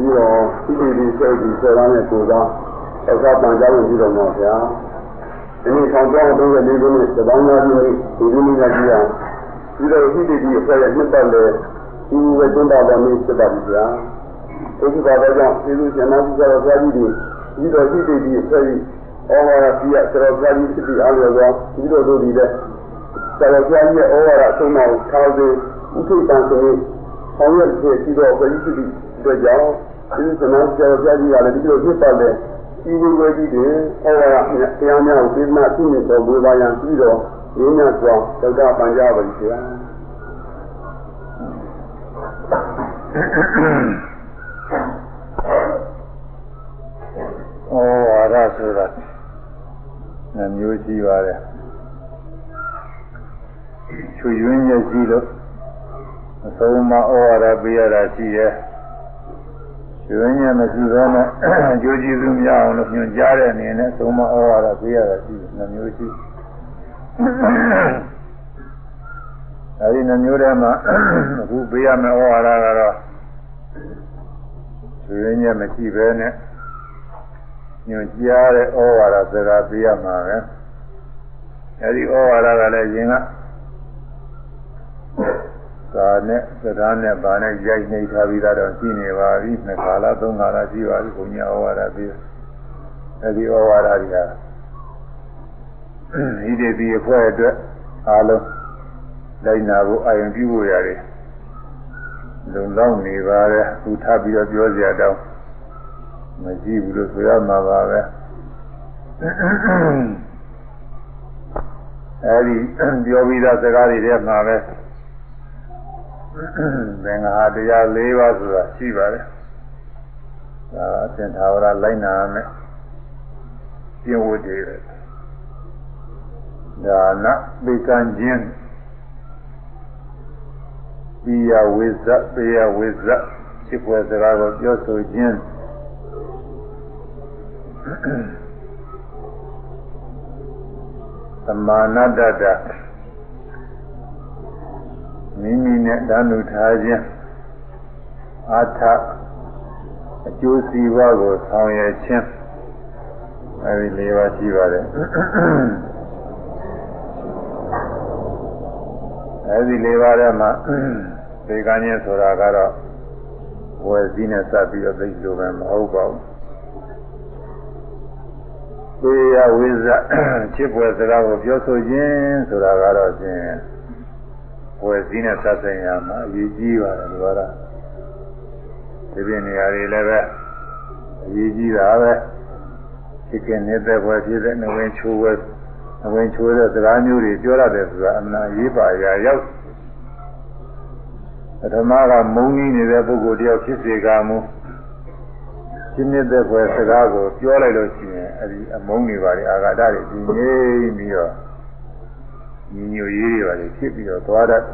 ပြီးတော့ဒီဒီဒီဆွဲပြီးဆွဲရမယ့်ကိုယ်သားသောက်ကပန်ကြဝင်ပြီးတော့မှာဗျာဒီနေ့ဆောင်ကြောင်းတော့လေးခုနဲ့သဘောင်းသားကြီးဒီဒီနေ့ကကြည့်ရပြီးတော့ဒီဒီဒီအဆွဲရဲ့နှစ်ပတ်လေဒီဝေကျင်းတာတော်မျိုးဖြစ်ပါပြီဗျာဒီဘာသာကြောင့်ဒီလိုဇနာတိတော်ဘုရားကြီးတွေပြီးတော့ဒီဒီဒီအဆွဲကြီးဩဝါဒပြည့်တော်ဘုရားကြီးဖြစ်ပြီးအားလျော်သောဒီလိုတို့ဒီတဲ့ဆရာဘုရားကြီးရဲ့ဩဝါဒအဆုံးအမထားစေဥထိပ်ပန်ဆိုရင်ဆောင်ရွက်ဖြစ်ပြီးတော့ဘုရားကြီးဖြစ်အတွက်ကြောင့် ဒီစနာဆရာဘုရားကြီးကလည်းဒီလိုဖြစ်ပါလေဒီလိုပဲကြီးတယ်ဩဝါဒတရားများကိုပြမသိနေတော်မူပါရန်ပြီးတော့ရင်းညစွာသောတာပန်ကြပါလိမ့်ဆရာဩဝါဒဆိုတာနှမျိုးရှိပါတယ်ချွေရင်းရရှိလို့အဆုံးမဩဝါဒပေးရတာရှိရဲ့ ချွေရင်းရမရှိဘဲနဲ့အကျိုးကျေးဇူးမရအောင်လို့ညွှန်ကြားတဲ့အနေနဲ့အဆုံးမဩဝါဒပေးရတာရှိတယ်နှမျိုးရှိအဲဒီနှမျိုးထဲမှာအခုပေးရမယ့်ဩဝါဒကတော့ချွေရင်းရမရှိဘဲနဲ့ညွှန်ကြားတဲ့ဩဝါဒစကားပေးရမှာပဲအဲဒီဩဝါဒကလည်းရင်က ကာနဲ့သဒ္ဓါနဲ့ဗာနဲ့ရိုက်နေထားပြီးတော့ရှိနေပါပြီနှစ်ခါလားသုံးခါလားရှိပါပြီဘုညာဩဝါဒပြီးအဲဒီဩဝါဒတွေကဤတည်ပြီးအဖွဲ့အတွက်အားလုံးလိုက်နာဖို့အာရုံပြုဖို့ရတယ်လုံလောက်နေပါတဲ့သူထပ်ပြီးတော့ပြောစရာတော့မရှိဘူးလို့ဆိုရမှာပါပဲအဲဒီပြောပြီးသားစကားတွေထဲမှာပဲ သင်္ဃာတရား၄ပါးဆိုတာရှိပါတယ်ဒါအသင်္သာဝရလိုက်နာမယ်ကျင့်ဝတ်တွေပဲဒါနပိကံခြင်းပိယဝိဇ္ဇပိယဝိဇ္ဇဖြစ်ပွဲစကားကိုပြောဆိုခြင်းသမာနတ္တ မိမိနဲ့ဓာနုထားခြင်းအာထအကျိုးစီးပွားကိုဆောင်ရွက်ခြင်းအဲဒီလေးပါးရှိပါတယ်အဲဒီလေးပါးထဲမှာသေကံခြင်းဆိုတာကတော့ဝယ်စည်းနဲ့စပ်ပြီးတော့သိလို့ပဲမဟုတ်ပါဘူးသေယဝိဇ္ဇချစ်ပွဲစကားကိုပြောဆိုခြင်းဆိုတာကတော့ဖြင့် ဝယ်စည်းနဲ့သက်ဆိုင်ရမှာအရေးကြီးပါတယ်ဒီကတော့ဒီပြင်နေရာတွေလည်းပဲအရေးကြီးတာပဲချစ်ခင်နေတဲ့ပွဲဖြစ်တဲ့နဝင်ချိုးပွဲနဝင်ချိုးတဲ့စကားမျိုးတွေပြောရတယ်ဆိုတာအမှန်အရေးပါရာရောက်ပထမကမုန်းကြီးနေတဲ့ပုဂ္ဂိုလ်တယောက်ဖြစ်စေကမူရှင်းနေတဲ့ဘွယ်စကားကိုပြောလိုက်လို့ရှိရင်အဲဒီအမုန်းတွေပါလေအာဃာတတွေကြီးငြိမ့်ပြီးတော့ ညီညွတ်ရေးတွေပါလေဖြစ်ပြီးတော့သွားတတ်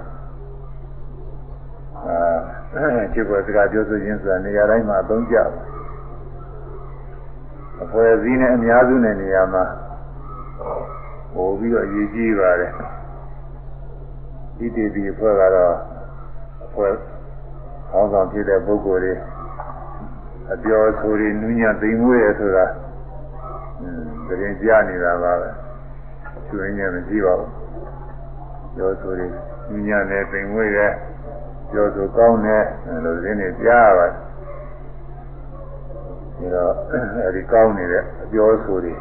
အာချစ်ဘွယ်စကားပြောဆိုခြင်းဆိုတာနေရာတိုင်းမှာအသုံးကျပါအဖွဲစည်းနဲ့အများစုနဲ့နေရာမှာဟိုပြီးတော့အရေးကြီးပါတယ်ဒီတည်ပြီးအဖွဲ့ကတော့အဖွဲ့ဟောင်းဆောင်ဖြစ်တဲ့ပုဂ္ဂိုလ်တွေအပြောဆိုရနူးညံ့သိမ်မွေးရဆိုတာอืมတကယ်ကြားနေတာပါပဲကျွင်းညံ့မရှိပါဘူး ပြောဆိုရနူးညံ့တယ်သိမ်မွေးတယ်ပြောဆိုကောင်းတယ်လို့ရင်းနေကြားပါဒီတော့အဲဒီကောင်းနေတဲ့အပြောဆိုတွေ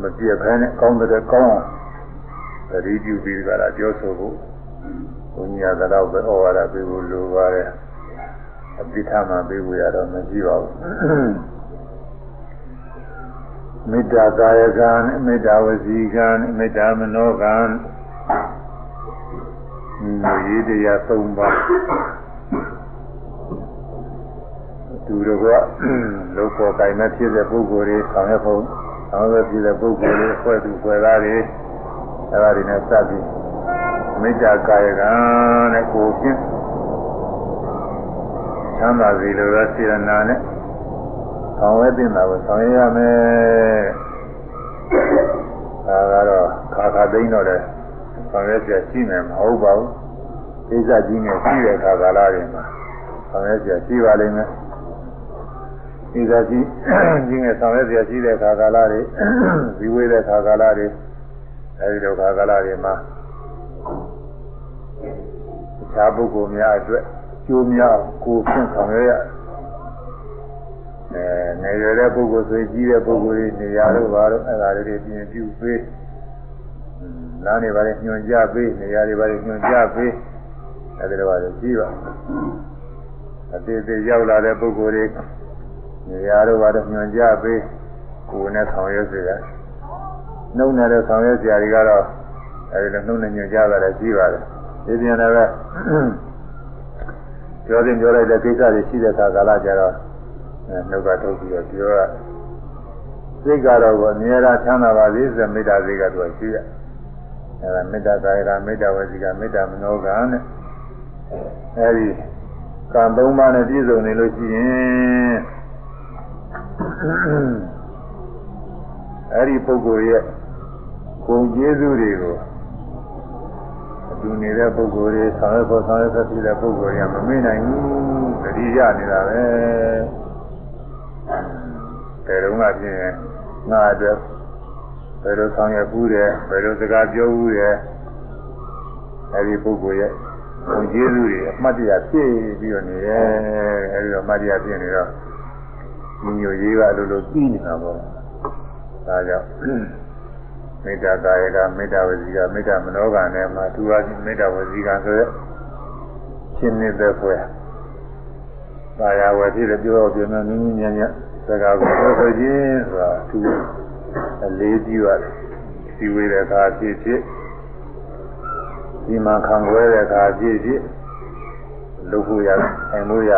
မပြတ်ဖဲနဲ့ကောင်းတဲ့ကောင်းအောင်သတိပြုပြီးကြတာပြောဆိုဖို့ဘုညာကတော့ပဲဩဝါဒပေးဖို့လိုပါတယ်အပိဋကမှာပေးဖို့ရတော့မရှိပါဘူးမေတ္တာကာယကံမေတ္တာဝစီကံမေတ္တာမနောကံလူ ရေးတရား၃ပါးသူတို့ကလောကကိုင်မဲ့ဖြစ်တဲ့ပုဂ္ဂိုလ်တွေဆောင်ရွက်ဖို့ဆောင်ရွက်ဖြစ်တဲ့ပုဂ္ဂိုလ်တွေဖွဲ့သူဖွဲ့သားတွေအဲဒါတွေနဲ့စပ်ပြီးမေတ္တာကာယကံနဲ့ကိုယ်ဖြင့်ချမ်းသာစေလိုသောစေရနာနဲ့ဆောင်ရွက်တင်တာကိုဆောင်ရွက်ရမယ်ဒါကတော့ခါခါသိမ့်တော့တယ် ဆောင်ရွက်ကြရှိမယ်မဟုတ်ပါဘူးကိစ္စကြီးငယ်ရှိတဲ့ခါကာလတွေမှာဆောင်ရွက်ကြရှိပါလိမ့်မယ်ဒီသာရှိကြီးငယ်ဆောင်ရွက်ရရှိတဲ့ခါကာလတွေဇီဝေးတဲ့ခါကာလတွေအဲဒီလိုခါကာလတွေမှာအခြားပုဂ္ဂိုလ်များအတွက်ကျိုးများကိုဖြင့်ဆောင်ရွက်ရအဲငယ်ရွယ်တဲ့ပုဂ္ဂိုလ်ဆိုကြီးတဲ့ပုဂ္ဂိုလ်တွေနေရာတို့ဘာလို့အဲဒါတွေပြင်ပြုပေး လမ်းတွေဘာတွေညွှန်ကြပေးနေရာတွေဘာတွေညွှန်ကြပေးအဲဒီလိုပါလို့ကြီးပါအသေးသေးရောက်လာတဲ့ပုဂ္ဂိုလ်တွေနေရာတို့ဘာလို့ညွှန်ကြပေးကိုယ်နဲ့ဆောင်ရွက်စေတာနှုတ်နဲ့ဆောင်ရွက်စရာတွေကတော့အဲဒီလိုနှုတ်နဲ့ညွှန်ကြတာလည်းကြီးပါတယ်ဒီပြန်လည်းပဲပြောရင်ပြောလိုက်တဲ့ကိစ္စတွေရှိတဲ့အခါကာလကျတော့နှုတ်ကထုတ်ပြီးတော့ပြောရစိတ်ကတော့ကိုအမြဲတမ်းချမ်းသာပါစေဆိုမေတ္တာစိတ်ကတော့ရှိရ အဲဒါမေတ္တာကာယကမေတ္တာဝစီကမေတ္တာမနောကနဲ့အဲဒီကံသုံးပါးနဲ့ပြည့်စုံနေလို့ရှိရင်အဲဒီပုဂ္ဂိုလ်ရဲ့ဂုဏ်ကျေးဇူးတွေကိုအတူနေတဲ့ပုဂ္ဂိုလ်တွေဆောင်ရွက်ဖို့ဆောင်ရွက်သက်ဖြစ်တဲ့ပုဂ္ဂိုလ်တွေကမမေ့နိုင်ဘူးတတိယနေတာပဲတယ်တုန်းကပြင်းငါအတွက် ဘယ်လိုဆောင်ရွက်ဘူးတယ်ဘယ်လိုစကားပြောဘူးတယ်အဲဒီပုဂ္ဂိုလ်ရဲ့ဘုံကျေးဇူးတွေအမှတ်တရဖြည့်ပြီးတော့နေတယ်အဲဒီတော့အမှတ်တရဖြည့်နေတော့ညီညွတ်ရေးကအလိုလိုပြီးနေတာပေါ့ဒါကြောင့်မေတ္တာကာယကမေတ္တာဝစီကမေတ္တာမနောကနဲ့မှာသူဟာမေတ္တာဝစီကဆိုရက်ရှင်းနေတဲ့ဖွယ်သာယာဝယ်ဖြစ်တဲ့ပြောတော့ပြောနေနင်းနင်းညံ့ညံ့စကားကိုပြောဆိုခြင်းဆိုတာသူ အလေးပြုရတယ်စီဝေးတဲ့အခါဖြစ်ဖြစ်ဒီမှာခံွယ်တဲ့အခါဖြစ်ဖြစ်လုပ်ဖို့ရဆိုင်လို့ရ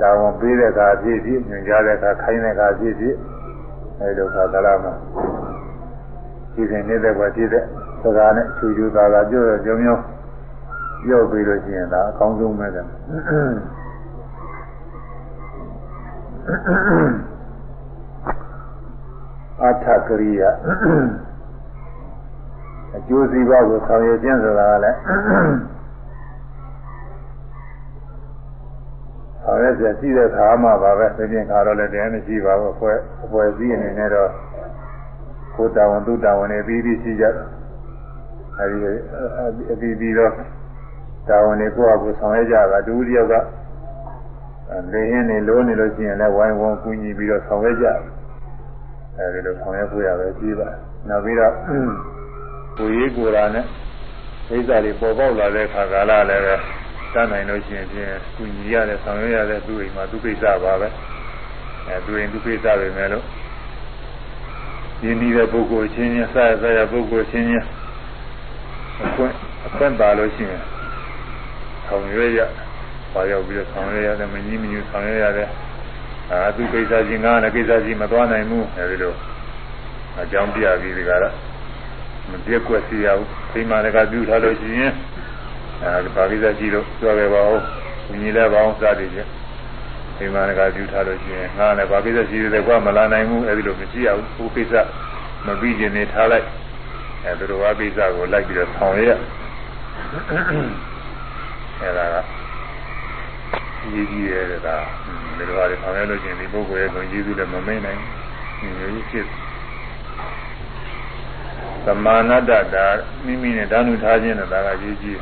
တာဝန်ပေးတဲ့အခါဖြစ်ဖြစ်ညွှန်ကြားတဲ့အခါခိုင်းတဲ့အခါဖြစ်ဖြစ်အဲဒီလိုခါကလာမှာဒီစဉ်နေတဲ့ဘဝဖြစ်တဲ့စကားနဲ့ချူချူသာသာပြောရကြောင်းမျိုးပြောပြီးလို့ရှိရင်ဒါအကောင်းဆုံးပဲတဲ့ အထကရိယာအကျိုးစီးပွားကိုဆောင်ရွက်ခြင်းဆိုတာကလည်းဆောင်ရွက်ရရှိတဲ့ခါမှပါပဲသိချင်းခါတော့လည်းတရားမရှိပါဘူးအဖွဲအဖွဲစည်းအနေနဲ့တော့ကိုယ်တာဝန်သူတာဝန်တွေပြီးပြီးရှိကြတယ်အဲဒီအပြီးပြီးတော့တာဝန်တွေကိုယ့်အကူဆောင်ရွက်ကြတာဒုတိယကနေရင်းနေလို့နေလို့ရှိရင်လည်းဝိုင်းဝန်းကူညီပြီးတော့ဆောင်ရွက်ကြ အဲဒီလိုဆောင်ရွက်ဖို့ရပဲကြီးပါနောက်ပြီးတော့ကိုရေးကိုယ်ရာနဲ့ကိစ္စတွေပေါ်ပေါက်လာတဲ့ခါကာလလည်းပဲတတ်နိုင်လို့ရှိရင်ဖြင့်ကူညီရတဲ့ဆောင်ရွက်ရတဲ့သူ့အိမ်မှာသူကိစ္စပါပဲအဲသူအိမ်သူကိစ္စပဲမယ်လို့ရင်းနှီးတဲ့ပုဂ္ဂိုလ်ချင်းချင်းဆက်ရဆက်ရပုဂ္ဂိုလ်ချင်းချင်းအခွင့်အခွင့်ပါလို့ရှိရင်ဆောင်ရွက်ရပါရောက်ပြီးတော့ဆောင်ရွက်ရတယ်မကြီးမညူဆောင်ရွက်ရတယ် အာသူကိစ္စချင်းကလည်းကိစ္စချင်းမသွားနိုင်ဘူးအဲဒီလိုအကြောင်းပြပြီးဒီကတော့မပြက်ကွက်စီရဘူးဒီမှာလည်းကပြုထားလို့ရှိရင်အဲဘာကိစ္စကြီးလို့ပြောခဲ့ပါဦးညီလည်းပါအောင်စသည်ဖြင့်ဒီမှာလည်းကပြုထားလို့ရှိရင်ငါလည်းဘာကိစ္စရှိတယ်ကွာမလာနိုင်ဘူးအဲဒီလိုမရှိရဘူးဘုကိစ္စမပြီးခြင်းနေထားလိုက်အဲသူတို့ဘာကိစ္စကိုလိုက်ပြီးတော့ဆောင်ရအဲဒါက ရေးကြည့်ရတဲ့ဒါဒီလိုဟာတွေဆောင်ရလို့ရှိရင်ဒီပုဂ္ဂိုလ်ရဲ့ကိုကျေးဇူးလည်းမမေ့နိုင်ဘူးညီမျိုးဖြစ်သမာနတ္တဒါမိမိနဲ့ဓာနုထားခြင်းနဲ့ဒါကရေးကြည့်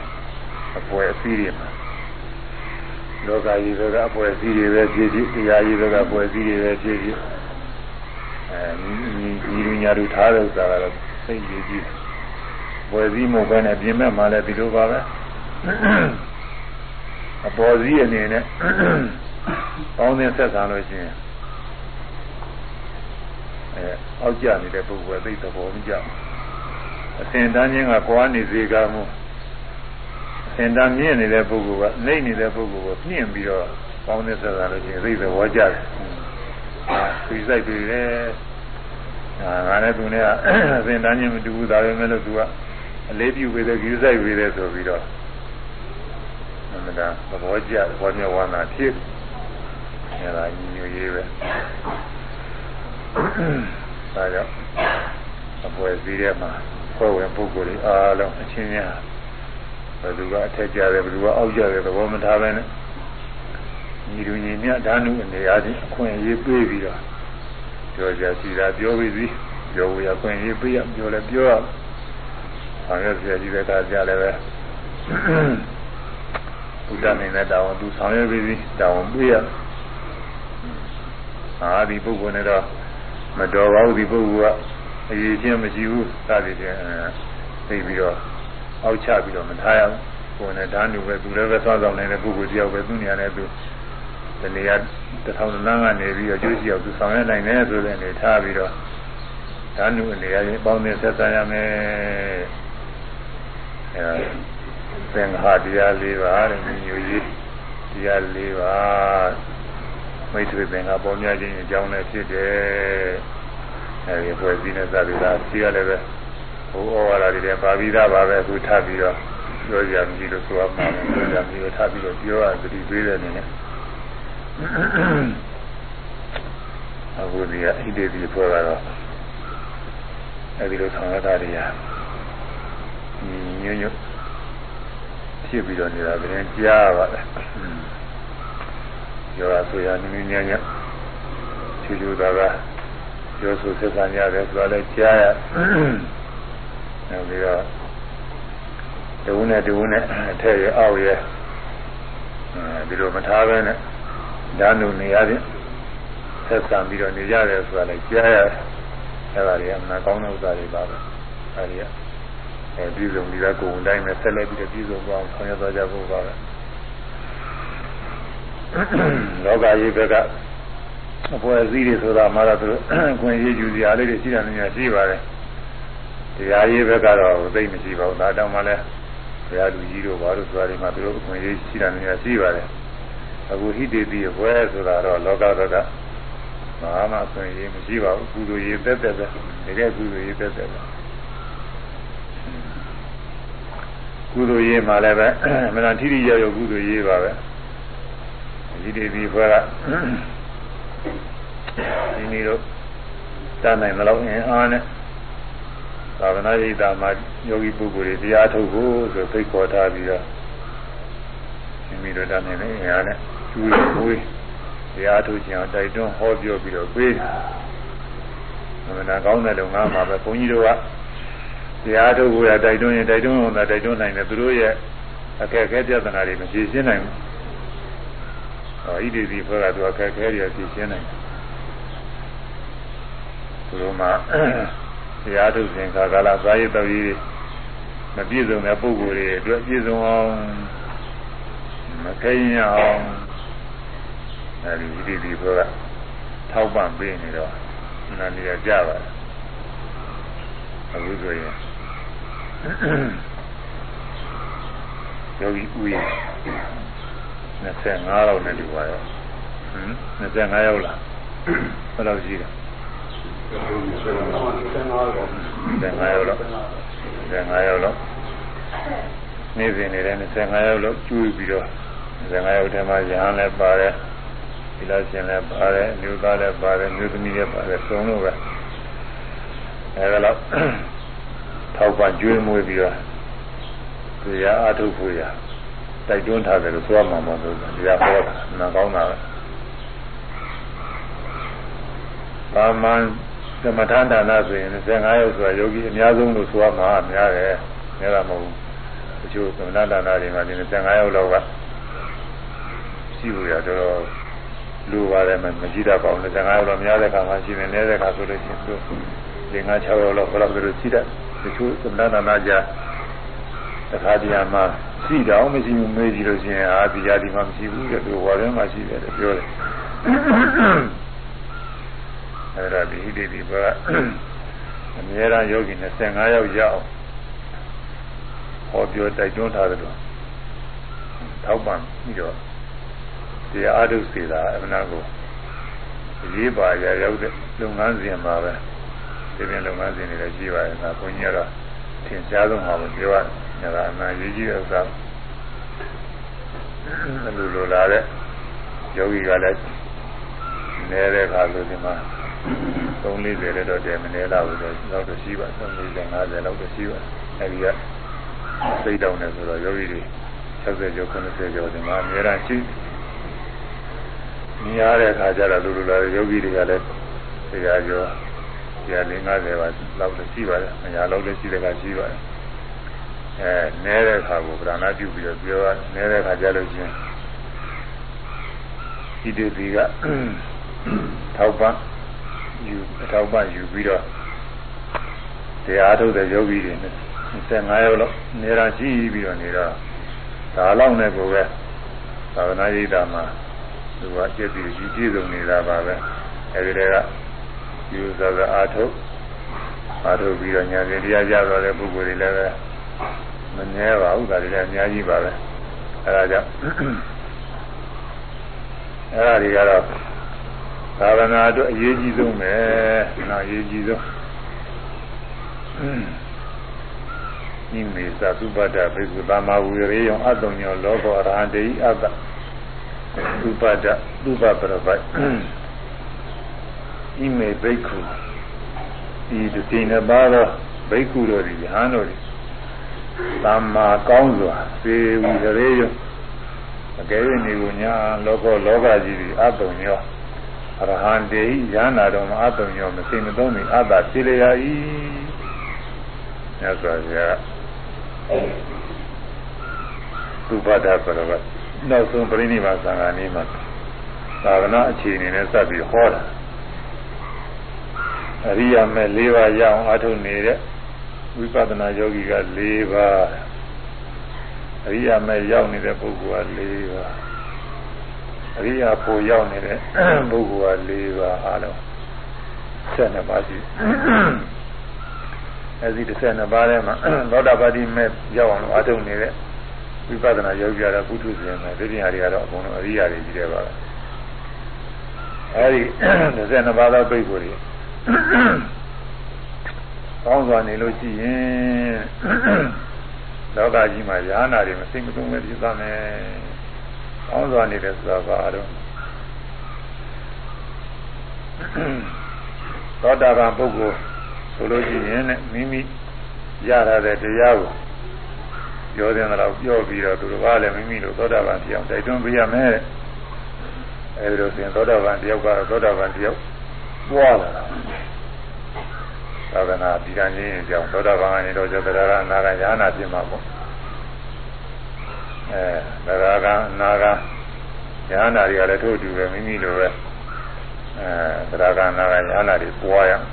အပွဲအစည်းတွေမှာလောကကြီးကအပွဲအစည်းတွေပဲဖြစ်ဖြစ်တရားကြီးကအပွဲအစည်းတွေပဲဖြစ်ဖြစ်အဲဒီလူညာတို့ထားတဲ့ဥစ္စာကတော့သိရေးကြည့်ပွဲစည်းမဟုတ်ဘဲနဲ့ပြင်မဲ့မှလည်းဒီလိုပါပဲ အပေါ်စည်းအနေနဲ့ပေါင်းသင်းဆက်ဆံလို့ရှိရင်အဲအောက်ကျနေတဲ့ပုဂ္ဂိုလ်သိတဲ့ဘောမကြောက်အစဉ်တန်းချင်းကကွာနေစေကမှုအစဉ်တန်းမြင့်နေတဲ့ပုဂ္ဂိုလ်ကနှိမ့်နေတဲ့ပုဂ္ဂိုလ်ကိုနှင့်ပြီးတော့ပေါင်းသင်းဆက်ဆံလို့ရှိရင်သိတဲ့ဘောကြတယ်သူစိုက်ပြီးတယ်အာငါနဲ့သူနဲ့အစဉ်တန်းချင်းမတူဘူးဒါပေမဲ့လို့သူကအလေးပြုပေးတဲ့ကြီးစိုက်ပေးတယ်ဆိုပြီးတော့ မန္တသဘောကျဘောမြေဝါနာဖြစ်အဲဒါညီညွတ်ရေးပဲဒါကြောင့်အပွဲစည်းထဲမှာဖွဲ့ဝင်ပုဂ္ဂိုလ်တွေအားလုံးအချင်းများဘယ်သူကအထက်ကြတယ်ဘယ်သူကအောက်ကြတယ်သဘောမထားပဲနဲ့ညီလူညီမြဓာနုအနေအားဖြင့်အခွင့်အရေးပေးပြီးတော့ပြောကြစီတာပြောပြီးပြီပြောဝရခွင့်ရေးပေးရပြောလဲပြောရဆောင်ရွက်ပြကြီးတဲ့ကားကြလည်းပဲ ဘုရားနေတဲ့တောင်းသူဆောင်ရွက်ပြီးပြီတောင်းပေးရအာဒီပုဂ္ဂိုလ်နဲ့တော့မတော်ပါဘူးဒီပုဂ္ဂိုလ်ကအရေးချင်းမရှိဘူးစသည်ဖြင့်သိပြီးတော့အောက်ချပြီးတော့မထားရဘူးကိုယ်နဲ့ဓာတ်ညူပဲသူလည်းပဲစောင့်ဆောင်နေတဲ့ပုဂ္ဂိုလ်တယောက်ပဲသူနေရာနဲ့သူဒီနေရာတစ်ထောင်လမ်းကနေပြီးတော့ကျိုးစီအောင်သူဆောင်ရနိုင်တယ်ဆိုတဲ့အနေထားပြီးတော့ဓာတ်ညူအနေရာချင်းပေါင်းနေဆက်ဆံရမယ်အဲ သင်္ဃာတရား၄ပါးတဲ့ညူကြီးတရား၄ပါးမိတ်ဆွေသင်္ဃာပေါ်များခြင်းအကြောင်းလည်းဖြစ်တယ်အဲဒီဖွဲ့စည်းနေသတိလားရှိရလည်းပဲဘုဩဝါဒတွေလည်းပါပြီးသားပါပဲအခုထပ်ပြီးတော့ပြောကြမြည်လို့ဆိုရမှာပြောကြမြည်လို့ထပ်ပြီးတော့ပြောရသတိပေးတဲ့အနေနဲ့အခုဒီအဣတိဒီဖွဲ့ကတော့အဲဒီလိုဆောင်ရတာတွေဟာညည ဖြစ်ပြီးတော့နေတာဗျင်းကြားပါလေပြောရဆိုရနည်းနည်းညညချူချူသာသာပြောဆိုဆက်ဆံရတယ်ဆိုတော့လည်းကြားရနောက်ပြီးတော့တဝုနဲ့တဝုနဲ့အထက်ရအောက်ရအဲဒီလိုမထားပဲနဲ့ဓာတ်နုနေရတဲ့ဆက်ဆံပြီးတော့နေကြတယ်ဆိုတာလည်းကြားရအဲဒါတွေကအမှန်ကောင်းတဲ့ဥစ္စာတွေပါပဲအဲဒီက အဲပြည်စုံပြီးတော့ကိုယ်ဝန်တိုင်းနဲ့ဆက်လက်ပြီးတော့ပြည်စုံသွားအောင်ဆောင်ရွက်သွားကြဖို့ပါပဲလောကကြီးဘက်ကအပွဲအစည်းတွေဆိုတာမှတော့သူခွင့်ရေးယူစရာလေးတွေရှိတယ်နေရှိပါတယ်တရားရေးဘက်ကတော့သိမရှိပါဘူးဒါတောင်မှလည်းဘုရားလူကြီးတို့ဘာလို့ဆိုတာဒီမှာသူတို့ခွင့်ရေးရှိတယ်နေရှိပါတယ်အခုဟိတေတိဘွဲဆိုတာတော့လောကဘက်ကဘာမှခွင့်ရေးမရှိပါဘူးကုသိုလ်ရေးတက်တက်ပဲတကယ်ကုသိုလ်ရေးတက်တက်ပဲ ကုသိုလ်ရေးမှာလည်းပဲမနာထိထိရောက်ရောက်ကုသိုလ်ရေးပါပဲဟိတေတိဘွဲကဒီနေ့တော့တတ်နိုင်မလို့အင်းအားနဲ့သာသနာ့ရိပ်သာမှာယောဂီပုဂ္ဂိုလ်တွေတရားထုတ်ဖို့ဆိုသိခေါ်ထားပြီးတော့မိမိတို့တတ်နိုင်တဲ့အင်အားနဲ့ကျူးရဝေးတရားထုတ်ခြင်းအောင်တိုက်တွန်းဟောပြောပြီးတော့ပေးမမနာကောင်းတဲ့လုံငါမှာပဲဘုန်းကြီးတို့က တရားထုတ်ဖို့ရတိုက်တွန်းရင်တိုက်တွန်းအောင်သာတိုက်တွန်းနိုင်တယ်သူတို့ရဲ့အခက်အခဲပြဿနာတွေမဖြေရှင်းနိုင်ဘူး။ဟောဣတိတိဖောကသူအခက်အခဲတွေဖြေရှင်းနိုင်တယ်သူတို့မှတရားထုတ်စဉ်ခါကာလသာယတော်ကြီးမပြည့်စုံတဲ့ပုဂ္ဂိုလ်တွေအတွက်ပြည့်စုံအောင်မခဲရင်အောင်အဲဒီဒီဒီဘုရားထောက်ပံ့ပေးနေတော့နာနေရကြပါတယ်အခုဆိုရင် ယောဂီဦးရ25လောက်နဲ့ဒီပါရောဟမ်25ရောက်လားဘယ်လောက်ရှိလဲ15ရောက်တော့15ရောက်တော့နေ့စဉ်နေတဲ့15ရောက်တော့ကျွေးပြီးတော့15ရောက်ထဲမှာရဟန်းလည်းပါတယ်ဒီလားရှင်လည်းပါတယ်မြို့သားလည်းပါတယ်မြို့သမီးလည်းပါတယ်စုံလို့ပဲအဲဒါတော့ ထောက်ပံ့ကျွေးမွေးပြီးတော့သူရအာထုဖို့ရတိုက်တွန်းထားတယ်လို့ဆိုရမှာမဟုတ်ဘူးတရားဟောတာနာကောင်းတာပဲပါမန်သမထဒါနဆိုရင်15ရောက်ဆိုတာယောဂီအများဆုံးလို့ဆိုရမှာများတယ်။များတာမဟုတ်ဘူး။တချို့သမထဒါနတွေမှာဒီ15ရောက်လောက်ကရှိလို့ရတော့လူပါတယ်မကြည့်တတ်ပါဘူး15ရောက်လောက်များတဲ့ခါမှရှိနေနေတဲ့ခါဆိုလို့ရှိရင်သူ5 6ရောက်လောက်ဘယ်လောက်ဆိုလို့ရှိတယ် တချို့သမထဒါနကြတခါတည်းမှာရှိတော့မရှိဘူးမေးကြည့်လို့ရှိရင်အာဒီယာဒီမှာမရှိဘူးတဲ့သူဝါထဲမှာရှိတယ်ပြောတယ်အဲ့ဒါဒီဟိတိဒီကအများရန်ယောဂီ25ယောက်ရအောင်ဟောပြောတိုက်တွန်းထားတယ်လို့ထောက်ပံ့ပြီးတော့တရားအားထုတ်စေတာအမှန်ကိုရေးပါရရောက်တဲ့လုပ်ငန်းစဉ်ပါပဲ ဒီပြင်လုပ်ငန်းစဉ်တွေလည်းရှိပါရဲ့ငါဘုန်းကြီးကတော့သင်ကြားဆုံးမှာပြောရတာအမှန်ရေးကြီးတဲ့ဥစ္စာလူလိုလာတဲ့ယောဂီကလည်းနေတဲ့ခါဆိုဒီမှာ340လည်းတော့တည်းမနေလာဘူးတော့တော့ရှိပါ340 50လောက်တော့ရှိပါအဲဒီကစိတ်တောင်းနေဆိုတော့ယောဂီတွေ60ကျော်90ကျော်ဒီမှာအများအားရှိမြင်ရတဲ့အခါကျတော့လူလူလာယောဂီတွေကလည်းတရားကျော် တရား၄50ပါလောက်လည်းရှိပါတယ်။အများလောက်လည်းရှိတဲ့ကရှိပါတယ်။အဲနဲတဲ့အခါကိုဗရဏပြုပြီးတော့ပြောရနဲတဲ့အခါကျလို့ရှိရင်ဒီတေဒီကထောက်ပံ့ယူထောက်ပံ့ယူပြီးတော့တရားထုတ်တဲ့ယောဂီတွေနဲ့25ရောက်လောက်နေရာရှိပြီးတော့နေတော့ဒါလောက်နဲ့ကိုပဲသာသနာ့ရေးတာမှာသူကကျက်ပြီးကြီးပြည့်စုံနေတာပါပဲအဲဒီတည်းက ယူဆကအာထုတ်အာထုတ်ပြီးတော့ညာစဉ်တရားကြတော့တဲ့ပုဂ္ဂိုလ်တွေလည်းပဲမငဲပါဘူးဒါတွေလည်းအများကြီးပါပဲအဲဒါကြောင့်အဲဒါတွေကတော့သာသနာအတွက်အရေးကြီးဆုံးပဲနော်အရေးကြီးဆုံးနိမေသသုပတ္တဘိက္ခုသမ္မာဝိရေယံအတ္တညောလောကောအရဟံတေဤအတ္တသုပတ္တသုပပရပိုက် ဣမေဘိက္ခုဒီတိနေပါတော့ဘိက္ခုတို့ဒီဟန်တို့ဒီသမ္မာကောင်းစွာသေဝိရေယံအကယ်၍နေကိုညာလောကောလောကကြီးဒီအတ္တညောအရဟံတေဤဉာဏတော်မှာအတ္တညောမသိမသုံးမီအတ္တသိလျာဤမြတ်စွာဘုရားသုဘဒပရဝတ်နောက်ဆုံးပြိဋိဘာသံဃာနည်းမှာသာသနာအခြေအနေနဲ့စပ်ပြီးဟောတာ အရိယာမဲ့၄ပါးရအောင်အထုနေတဲ့ဝိပဿနာယောဂီက၄ပါးအရိယာမဲ့ရောက်နေတဲ့ပုဂ္ဂိုလ်က၄ပါးအရိယာဖို့ရောက်နေတဲ့ပုဂ္ဂိုလ်က၄ပါးအားလုံး၁၂ပါးရှိအဲဒီ12ပါးထဲမှာသောတာပတိမဲ့ရောက်အောင်အားထုတ်နေတဲ့ဝိပဿနာယောဂီကတော့ပုထုဇဉ်နဲ့ဒိဋ္ဌိယာတွေကတော့အကုန်လုံးအရိယာတွေကြီးတယ်ပါပဲအဲဒီ12ပါးသောပိတ်ကိုတွေ ကောင်းစွာနေလို့ရှိရင်လောကကြီးမှာယာနာတွေမစိတ်မသုံးပဲဖြစ်သွားမယ်ကောင်းစွာနေတယ်ဆိုတာဘာတော့သောတာပန်ပုဂ္ဂိုလ်ဆိုလို့ရှိရင်မိမိရထားတဲ့တရားကိုပြောတဲ့တော့ပြောပြီးတော့သူတို့ကလည်းမိမိတို့သောတာပန်ပြောင်းတိုက်တွန်းပေးရမယ်အဲဒီလိုဆိုရင်သောတာပန်တယောက်ကတော့သောတာပန်တယောက် ပွားလာတာသာသနာဒီကံကြီးကြောင့်သောတာပန်ကနေတော့ကျတရားကအနာကယာနာဖြစ်မှာပေါ့အဲတရားကအနာကယာနာတွေကလည်းထို့တူပဲမိမိလိုပဲအဲတရားကအနာကယာနာတွေပွားရအောင်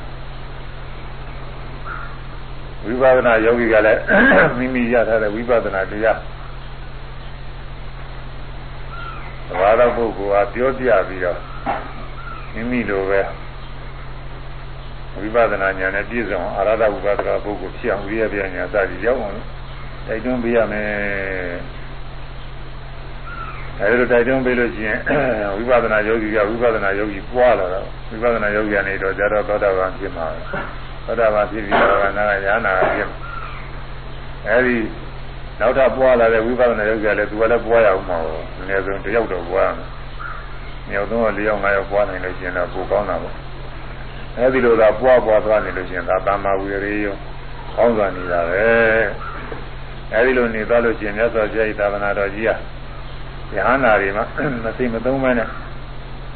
ဝိပဿနာယောဂီကလည်းမိမိရထားတဲ့ဝိပဿနာတရားသဘာဝပုဂ္ဂိုလ်ဟာပြောပြပြီးတော့မိမိလိုပဲ ဝိပဿနာဉာဏ်နဲ့ပြည့်စုံအာရဒဝိပဿနာပုဂ္ဂိုလ်ဖြစ်အောင်ဝိရပြညာစသည်ရောက်အောင်တိုက်တွန်းပေးရမယ်အဲဒီလိုတိုက်တွန်းပေးလို့ရှိရင်ဝိပဿနာယောဂီကဝိပဿနာယောဂီပွားလာတော့ဝိပဿနာယောဂီကနေတော့ဇာတော်သောတာပန်ဖြစ်မှာပဲသောတာပန်ဖြစ်ပြီးတော့နာကရဟနာဖြစ်အဲဒီနောက်ထပ်ပွားလာတဲ့ဝိပဿနာယောဂီကလည်းသူကလည်းပွားရအောင်မှာပေါ့အနည်းဆုံးတစ်ယောက်တော့ပွားရမယ်။မြောက်သုံး၄ယောက်၅ယောက်ပွားနိုင်လို့ရှိရင်တော့ပိုကောင်းတာပေါ့။ အဲဒီလိုသာပွားပွားသွားနေလို့ရှိရင်ဒါတမ္မာဝီရိယကောင်းစွာနေတာပဲ။အဲဒီလိုနေသွားလို့ရှိရင်မြတ်စွာဘုရားဤသာသနာတော်ကြီးကယဟနာတွေမှာမသိမသုံးမဲနဲ့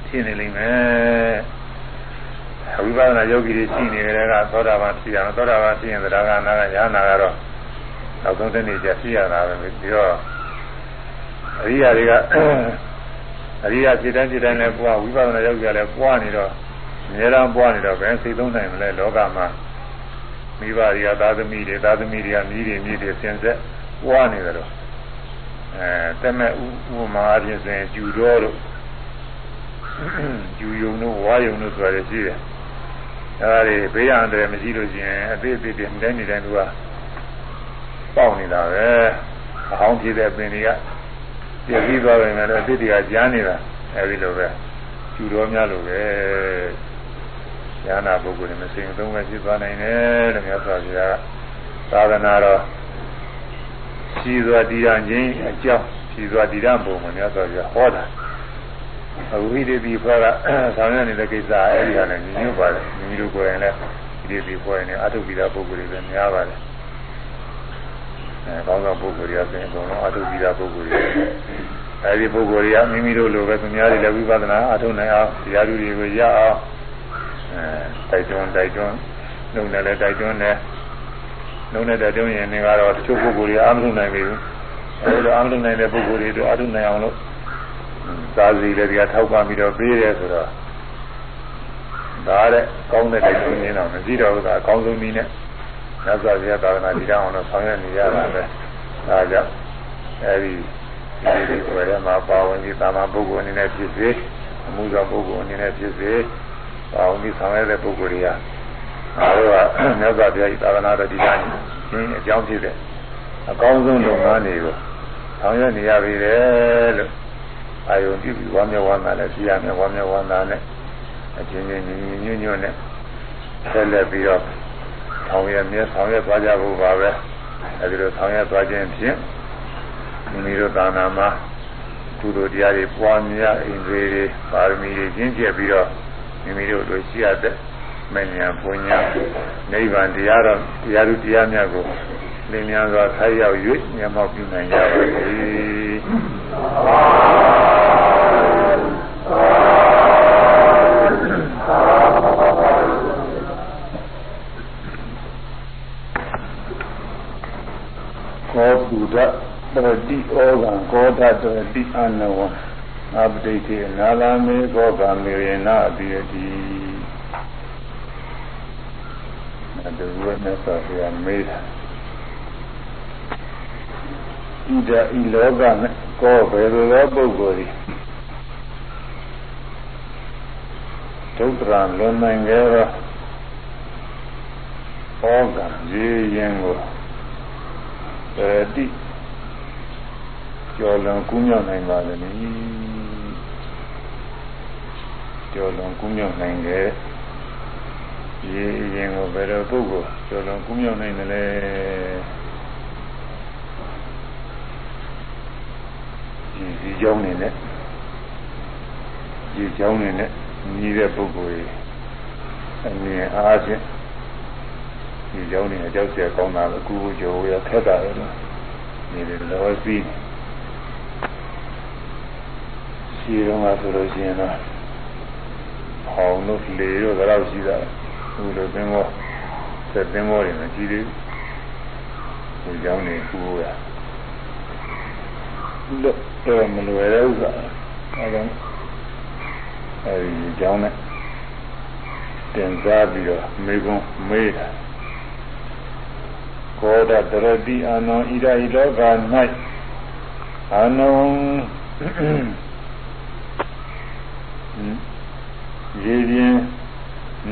ဖြစ်နေလိမ့်မယ်။ဝိပဿနာယောဂီတွေရှိနေတဲ့ကသောတာပန်ဖြစ်ရအောင်သောတာပန်ဖြစ်ရင်သဒ္ဒါကနာကယဟနာကတော့နောက်ဆုံးတဲ့နေ့ကျရှိရတာပဲပြီးတော့အရိယာတွေကအရိယာဖြစ်တိုင်းဖြစ်တိုင်းလည်းပွားဝိပဿနာယောဂီကလည်းပွားနေတော့ အများအားပွားနေတော့ဘယ်စိတ်သုံးနိုင်မလဲလောကမှာမိဘတွေကသာသမီတွေသာသမီတွေကမိတွေမိတွေဆင်ဆက်ပွားနေကြတော့အဲတမဲ့ဥပမာအပြင်ဆိုရင်ကျူတော်တို့ကျူယုံတို့ဝါယုံတို့ဆိုရရှိတယ်အဲဒါတွေဘေးရန်တယ်မရှိလို့ရှိရင်အသေးအသေးတွေတိုင်းနေတိုင်းသူကပေါက်နေတာပဲအဟောင်းဖြစ်တဲ့ပင်တွေကပြည့်စည်သွားတယ်လည်းအတိတ်တွေကကြားနေတာအဲဒီလိုပဲကျူတော်များလို့ပဲ ဉာဏပုဂ္ဂိုလ်တွေမစိမ်သုံးပဲဖြစ်သွားနိုင်တယ်လို့မြတ်စွာဘုရားသာသနာတော်ရှိစွာတည်ရခြင်းအကြောင်းရှိစွာတည်ရပုံမှာမြတ်စွာဘုရားဟောတာအဝိဒိတိဖွဲ့ကဆောင်ရနေတဲ့ကိစ္စအဲဒီဟာနဲ့ညီညွတ်ပါတယ်ညီတို့ကိုယ်ရင်လည်းဒီဒီဖွဲ့နေအထုပ်ပြီးသားပုဂ္ဂိုလ်တွေလည်းများပါတယ်အဲကောင်းသောပုဂ္ဂိုလ်တွေကဆိုရင်အကုန်လုံးအထုပြီးသားပုဂ္ဂိုလ်တွေအဲဒီပုဂ္ဂိုလ်တွေကမိမိတို့လိုပဲသူများတွေလည်းဝိပဿနာအထုံးနိုင်အောင်တရားဓုတွေကိုရအောင် အဲတိုက်တွန်းတိုက်တွန်းနှုတ်နဲ့လည်းတိုက်တွန်းတယ်နှုတ်နဲ့တိုက်တွန်းရင်တွေကတော့တချို့ပုဂ္ဂိုလ်တွေအားမထုတ်နိုင်ဘူးအဲဒီလိုအားမထုတ်နိုင်တဲ့ပုဂ္ဂိုလ်တွေတို့အားထုတ်နိုင်အောင်လို့သာစီလည်းတရားထောက်ပံ့ပြီးတော့ပေးတယ်ဆိုတော့ဒါတဲ့ကောင်းတဲ့တိုက်တွန်းရင်းတော့မရှိတော့ဘူးကအကောင်းဆုံးနည်းနဲ့မြတ်စွာဘုရားသာသနာတည်တောင်းအောင်လို့ဆောင်ရွက်နေရတာပဲဒါကြောင့်အဲဒီဒီဒီကိုယ်ထဲမှာပါဝင်ပြီးသာမန်ပုဂ္ဂိုလ်အနေနဲ့ဖြစ်စေအမှုဆောင်ပုဂ္ဂိုလ်အနေနဲ့ဖြစ်စေ ပါဝင်ပြီးဆောင်ရွက်တဲ့ပုဂ္ဂိုလ်တွေကအားလုံးကမြတ်စွာဘုရားဤသာသနာတော်ဒီတိုင်းရှင်းအကြောင်းဖြစ်တဲ့အကောင်းဆုံးလုပ်ငန်းတွေကိုဆောင်ရွက်နေရပြီလေလို့အာယုံပြုပြီးဝမ်းမြောက်ဝမ်းသာနဲ့ပြရမယ်ဝမ်းမြောက်ဝမ်းသာနဲ့အချင်းချင်းညီညီညွတ်ညွတ်နဲ့ဆက်လက်ပြီးတော့ဆောင်ရွက်မြဲဆောင်ရွက်သွားကြဖို့ပါပဲအဲဒီလိုဆောင်ရွက်သွားခြင်းဖြင့်မိမိတို့သာနာမှာကုသိုလ်တရားတွေပွားများအိန္ဒြေတွေပါရမီတွေကျင့်ကြံပြီးတော့ မိမိတို့တို့ရှိရတဲ့မဉ္ဇဉ်ပူညာနိဗ္ဗာန်တရားတော်တရားသူတရားများကိုလင်းမြန်စွာဆက်ရောက်၍မျက်မှောက်ပြုနိုင်ကြပါစေခောပုဒ္ဒတတိဩဃံကောဓတတိအနဝံ အပတိတိနာလာမေကောကမေရဏအပိယတိအတူဝိနသဗျာမေးတာဣဒဤလောက၌ကောဘယ်လိုသောပုဂ္ဂိုလ်သည်ဒုက္ခရလွန်နိုင်ကြသောဩဃံရေရင်ကိုတတိကျော်လွန်ကူးမြောက်နိုင်ပါလိမ့်မည် ကျော်လွန်ကူးမြောက်နိုင်တယ်ရေရင်ကိုဘယ်တော့ပုဂ္ဂိုလ်ကျော်လွန်ကူးမြောက်နိုင်တယ်လဲဒီဒီကြောင်းနေနဲ့ဒီကြောင်းနေနဲ့ညီးတဲ့ပုဂ္ဂိုလ်ကြီးအမြင်အားဖြင့်ဒီကြောင်းနေအကြောက်เสียကောင်းတာလည်းကူကြောရခက်တာလည်းနေတယ်လောစီးရှိတော့မှဆိုလို့ရှိရင်တော့ ဟောင်းလို့လေတော့တော့ရှိတာသူလိုသင်္ဘောသက်သင်္ဘောတွေမရှိသေးဘူးဒီကြောင်းနေကူရလို့တော့မလွယ်တဲ့ဥစ္စာအဲဒါအဲဒီကြောင်းနဲ့တင်စားပြီးတော့မေကွန်းမေးတာကောဒတရတိအာနောဣဒဣလောက၌အာနော ရေပြင်း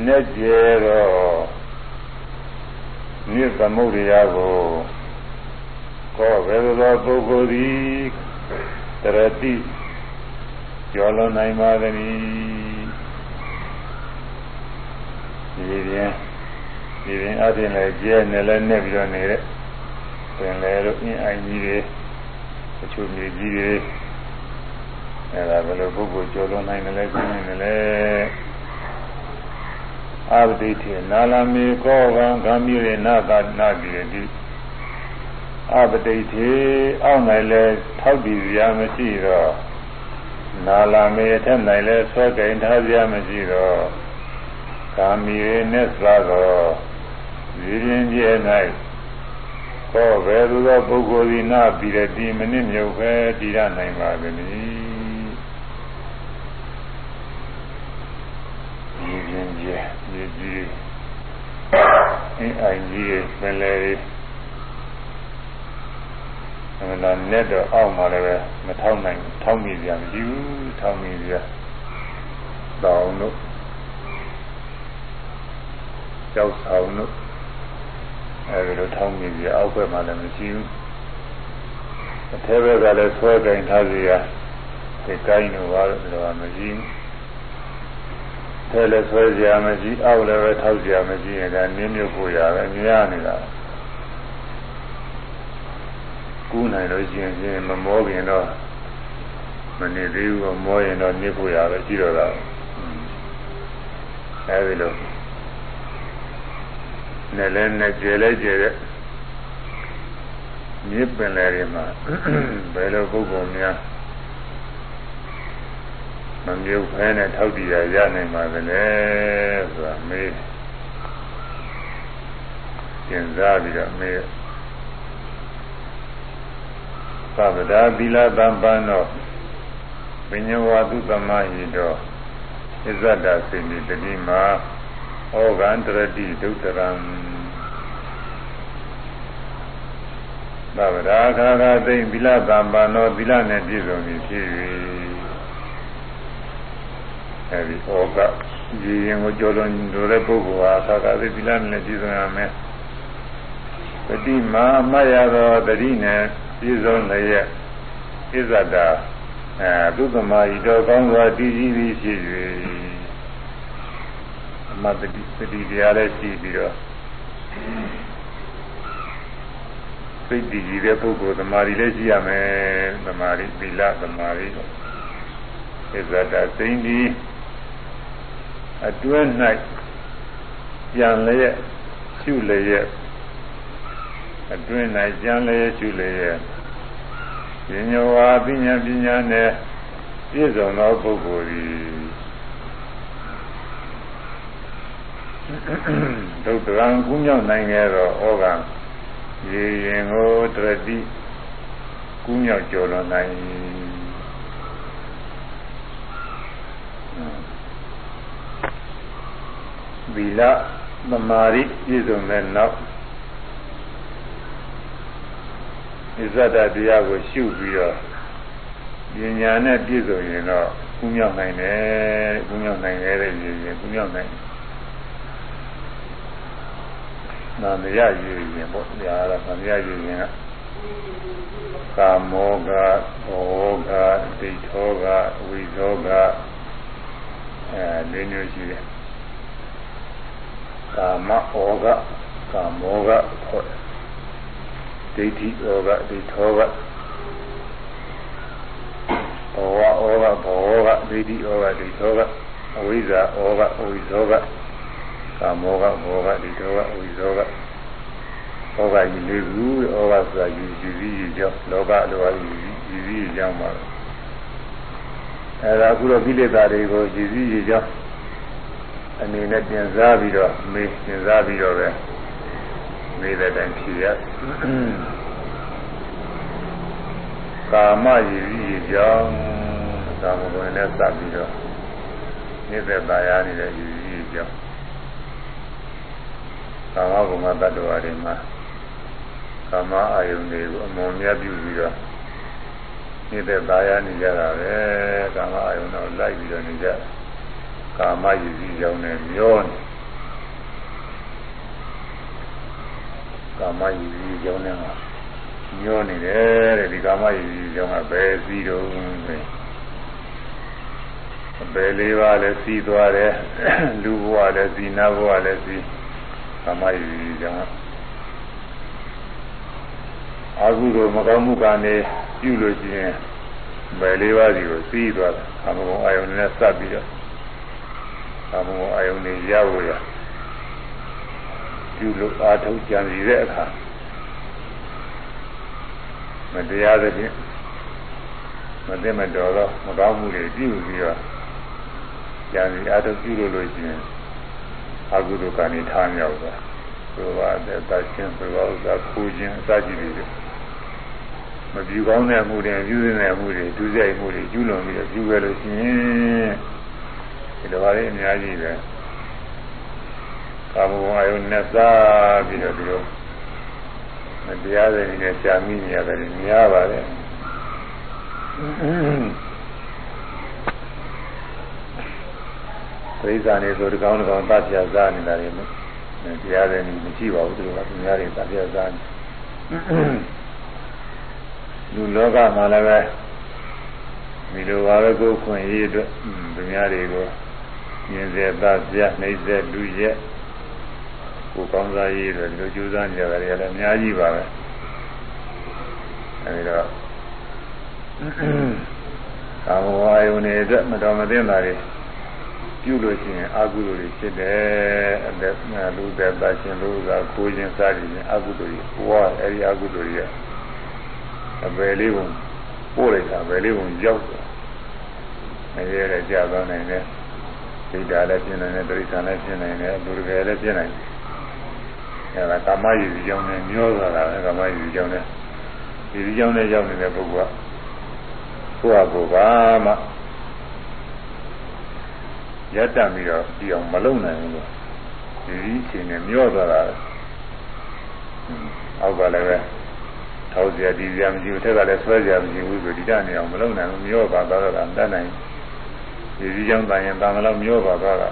နဲ့ကျဲတော့နိသမုဒ္ဒရာကိုကောဘယ်လိုပုဂ္ဂိုလ်သည်တရတိကျော်လွန်နိုင်ပါသနည်းရေပြင်းရေပြင်းအပြင်လည်းကျဲနေလည်းနဲ့ပြီးတော့နေတဲ့ပင်လေတို့အင်းအိုင်ကြီးတွေအချို့မြေကြီးတွေ အဲဒါဘယ်လိုပုဂ္ဂိုလ်ကျော်လွန်နိုင်တယ်လဲသိနေတယ်လဲအာဝတိထေနာလမေကောကံဂံမိရေနာသနာတိတိအပတိထေအောက်၌လဲထောက်တည်စရာမရှိတော့နာလမေအထက်၌လဲဆွဲကင်ထားစရာမရှိတော့ကာမီရေနဲ့စားတော့ရည်ရင်ကျဲ၌ကောဘယ်သူသောပုဂ္ဂိုလ်သည်နာပြီးတဲ့ဒီမနစ်မြုပ်ပဲတည်ရနိုင်ပါသည်မြေပြင်းကျဲမြေကြီး အင်းအိုင်ကြီးပင်လေအမှန်တော့လက်တော့အောက်မှာလည်းပဲမထောက်နိုင်ထောက်မိကြမရှိဘူးထောက်မိကြတောင်းတို့ကြောက်ဆောင်တို့အဲဒီလိုထောက်မိကြအောက်ဘက်မှာလည်းမရှိဘူးအထဲဘက်ကလည်းဆွဲကင်ထားစီရဒီကိုင်းတို့ဘာလို့တော့မရှိဘူး ထဲလည်းဆွဲကြရမရှိအောက်လည်းပဲထောက်ကြရမရှိရင်ဒါနင်းမြုပ်ဖို့ရပဲမြင်ရနေတာကူးနိုင်လို့ရှိရင်မမောခင်တော့မနေသေးဘူးမောရင်တော့ညစ်ဖို့ရပဲရှိတော့တာအဲဒီလိုနဲ့လည်းနဲ့ကျဲလဲကျဲတဲ့မြစ်ပင်လေတွေမှာဘယ်လိုပုဂ္ဂိုလ်များ မမြုပ်ဖဲနဲ့ထောက်တည်ရရနိုင်ပါသလဲဆိုတာမေးကျင်စားပြီးတော့မေးသဗ္ဗဒါသီလတံပန်းတော့ပညဝတုသမဟိတောဣဇဒစေနိတတိမာဩဂန္တရတိဒုတရံသဗ္ဗဒါခါခါသိသီလတံပန်းတော့သီလနဲ့ပြည့်စုံပြီဖြစ်၍ အဲဒီဩကရည်ရင်ကိုကြောလွန်လို့တဲ့ပုဂ္ဂိုလ်ဟာသာသာသိသီလနဲ့ပြည့်စုံရမယ်တတိမာအမှတ်ရသောတတိနဲ့ပြည့်စုံလျက်ဣဇဒာအဲသုသမာဤတော်ကောင်းစွာတည်ကြည်ပြီးဖြစ်၍အမတတိတတိတရားလည်းရှိပြီးတော့စိတ်တည်ကြည်တဲ့ပုဂ္ဂိုလ်သမာဓိလည်းရှိရမယ်သမာဓိသီလသမာဓိဣဇဒာစိမ့်ဒီ အတွင်း၌ပြန်လျက်ရှုလျက်အတွင်း၌ကြံလျက်ရှုလျက်ဉာဏ်ဝါပညာပညာနဲ့ပြည့်စုံသောပုဂ္ဂိုလ်သည်ဒုက္ခံကုမြောက်နိုင်ခဲ့သောဩဃရေရင်ကိုတရတိကုမြောက်ကျော်လွန်နိုင် သီလသမာဓိပြည့်စုံတဲ့နောက်ဣဇဒတရားကိုရှုပြီးတော့ပညာနဲ့ပြည့်စုံရင်တော့ကုမြောက်နိုင်တယ်ကုမြောက်နိုင်ရတဲ့ရည်ရင်ကုမြောက်နိုင်နာမရရည်ရင်ပေါ့။ဒါကတော့နာမရရည်ရင်ကကာမောကဘောကဒိဋ္ဌောကဝိသောကအဲလေးမျိုးရှိတယ် ကာမဩကကာမောကခေါ်ဒိဋ္ဌိဩကဒိဋ္ဌောကဘောဝဩကဘောကဒိဋ္ဌိဩကဒိဋ္ဌောကအဝိဇ္ဇာဩကအဝိဇ္ဇောကကာမောကဘောကဒိဋ္ဌောကအဝိဇ္ဇောကဩကယူလေးခုဩကဆိုတာယူယူပြီးယူကြောင်းလောကလိုအပ်ယူယူပြီးယူကြောင်းပါအဲဒါအခုတော့ကိလေသာတွေကိုယူပြီးယူကြောင်း အနေနဲ့ပြင်စားပြီးတော့မေးပြင်စားပြီးတော့ပဲမေးတဲ့တိုင်းဖြေရကာမရည်ရည်ကြောင့်ကာမဂုဏ်နဲ့စပ်ပြီးတော့နေတဲ့တရားနေတဲ့ရည်ရည်ကြောင့်ကာမဂုဏ်ကတ္တဝါတွေမှာကာမအာယုန်တွေကိုအမွန်မြတ်ပြုပြီးတော့နေတဲ့တရားနေကြတာပဲကာမအာယုန်တော့လိုက်ပြီးတော့နေကြတယ် ကာမရည်ကြီးကြောင့်နဲ့မျောနေကာမရည်ကြီးကြောင့်နဲ့မျောနေတယ်တဲ့ဒီကာမရည်ကြီးကြောင့်ကဘယ်စီတော့ဆိုဘယ်လေးပါလဲစီးသွားတယ်လူဘဝလည်းစီးနာဘဝလည်းစီးကာမရည်ကြီးကြောင့်အာဟုသောမကောင်းမှုကနေပြုလို့ရှိရင်ဘယ်လေးပါးစီကိုစီးသွားတယ်အမကုံအာယုန်နဲ့စပ်ပြီးတော့ ကာမဂုဏ်အာယုန်တွေရဖို့ရပြုလို့အာထုတ်ကြံစီတဲ့အခါမတရားသဖြင့်မသိမတော်တော့မကောင်းမှုတွေပြုပြီးတော့ကြံစီအာထုတ်ပြုလို့လို့ရှိရင်အကုသိုလ်ကနေထားမြောက်သွားဆိုပါတဲ့တချင်းဆိုပါဥစ္စာခိုးခြင်းအစရှိတွေမပြုကောင်းတဲ့မှုတွေပြုနေတဲ့မှုတွေဒုစရိုက်မှုတွေကျူးလွန်ပြီးတော့ပြုခဲ့လို့ရှိရင် ဒီလိုပါလေအများကြီးပဲကာမဂုဏ်အယုန်နဲ့စားပြီးတော့ဒီလိုမတရားတဲ့နေနဲ့ရှာမိနေရတယ်များပါတယ်ပရိစ္ဆာနေဆိုတကောင်းတကောင်းတတ်ပြစားနေတာတွေတရားတဲ့နေမရှိပါဘူးသူတို့ကသူများတွေတတ်ပြစားနေလူလောကမှာလည်းပဲဒီလိုပါပဲကိုယ်ခွင့်ရေးအတွက်သူများတွေကို မြင်စေသားပြနှိမ့်စေလူရက်ကိုကောင်းစားရေးတွေဒီလိုကြိုးစားနေကြတာတွေလည်းအများကြီးပါပဲအဲဒီတော့ကာမဝါယုန်တွေအတွက်မတော်မသင့်တာတွေပြုလို့ရှိရင်အကုသိုလ်တွေဖြစ်တယ်အသက်လူသက်သားရှင်လူသာကိုးခြင်းစားခြင်းအကုသိုလ်တွေဘဝအဲဒီအကုသိုလ်တွေရဲ့အပယ်လေးပုံပို့လိုက်တာအပယ်လေးပုံရောက်တယ်မရဲတဲ့ကြာသွားနိုင်တယ် ဒိဋ္ဌာလည်းဖြစ်နိုင်တယ်တိရစ္ဆာန်လည်းဖြစ်နိုင်တယ်လူတကယ်လည်းဖြစ်နိုင်တယ်အဲဒါကာမယဉ်ကြောင့်နဲ့မျောသွားတာပဲကာမယဉ်ကြောင့်နဲ့ဒီဒီကြောင့်နဲ့ရောက်နေတဲ့ပုဂ္ဂိုလ်ကကိုယ့်အကိုဘာမှရတ္တပြီးတော့ဒီအောင်မလုံနိုင်ဘူးလို့ဒီဒီအချိန်နဲ့မျောသွားတာအောက်ကလည်းပဲထောက်เสียဒီစရာမရှိဘူးထက်ကလည်းဆွဲเสียမရှိဘူးဆိုဒီတနေအောင်မလုံနိုင်ဘူးမျောပါသွားတော့တာတတ်နိုင် ဒီဒီကြောင့်တန်ရင်တန်တော့မျောပါသွားတာ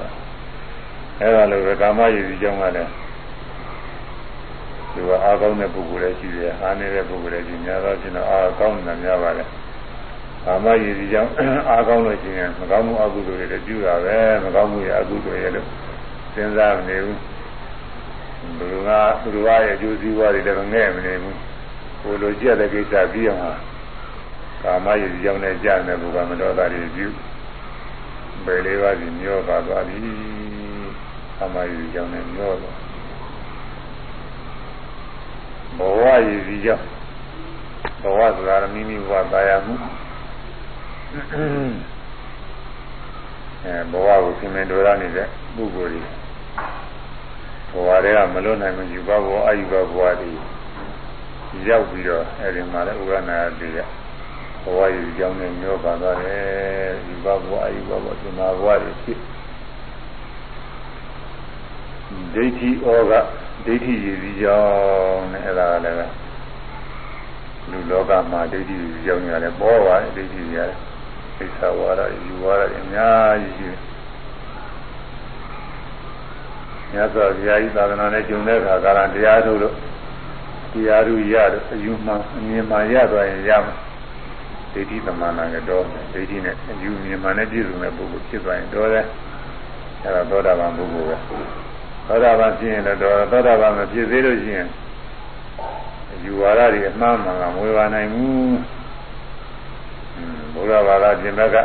အဲဒါလိုပဲကာမရည်ဒီကြောင့်ကလည်းဒီကအားကောင်းတဲ့ပုဂ္ဂိုလ်လည်းရှိတယ်အားနေတဲ့ပုဂ္ဂိုလ်လည်းရှိများသောဖြင့်တော့အားကောင်းနေတာများပါတယ်ကာမရည်ဒီကြောင့်အားကောင်းလို့ရှိရင်မကောင်းမှုအကုသိုလ်တွေလည်းပြုတာပဲမကောင်းမှုရဲ့အကုသိုလ်ရဲ့လို့စဉ်းစားမနေဘူးဘုရားကသူတော်ရဲ့အကျိုးစီးပွားတွေလည်းငဲ့မနေဘူးကိုလိုကြည့်တဲ့ကိစ္စပြီးအောင်ဟာကာမရည်ဒီကြောင့်လည်းကြားနေဘုရားမတော်တာတွေပြု ဘယ်လေးပါးစီမျောပါသွားပြီကာမရည်ဒီကြောင့်လည်းမျောသွားဘဝရည်ဒီကြောင့်ဘဝဆိုတာမိမိဘဝသာယာမှုအဲဘဝကိုသင်္မေတော်ရနေတဲ့ပုဂ္ဂိုလ်ကြီးဘဝတွေကမလွတ်နိုင်မယူဘဘဝအယူဘဘဝတွေရောက်ပြီးတော့အဲဒီမှာလည်းဥရနာတိရ ဘဝရည်ကြောင်းနဲ့မျောပါသွားတယ်ယူဘဘဝအယူဘဘဝသမာဘဝတွေဖြစ်ဒိဋ္ဌိဩကဒိဋ္ဌိရည်ကြီးကြောင်းနဲ့အဲဒါလည်းလူလောကမှာဒိဋ္ဌိရည်ကြောင်းရတယ်ပေါ်ပါတယ်ဒိဋ္ဌိရတယ်သိစ္စာဝါဒယူဝါဒအများကြီးရှိတယ်မြတ်စွာဘုရားကြီးသာသနာနဲ့ကျုံတဲ့အခါကာလတရားထုတ်လို့တရားသူရတော့အယူမှအမြင်မှရသွားရင်ရမှာ ဒိဋ္ဌိသမဏကတော့ဒိဋ္ဌိနဲ့အယူမြင်မှနဲ့ပြည့်စုံတဲ့ပုဂ္ဂိုလ်ဖြစ်သွားရင်တော့တယ်အဲဒါသောတာပန်ပုဂ္ဂိုလ်ပဲသောတာပန်ဖြစ်ရင်တော့သောတာပန်မဖြစ်သေးလို့ရှိရင်အယူဝါဒတွေအမှားမှန်ကမဝေပါနိုင်ဘူးဘုရားဘာသာပြင်ဘက်က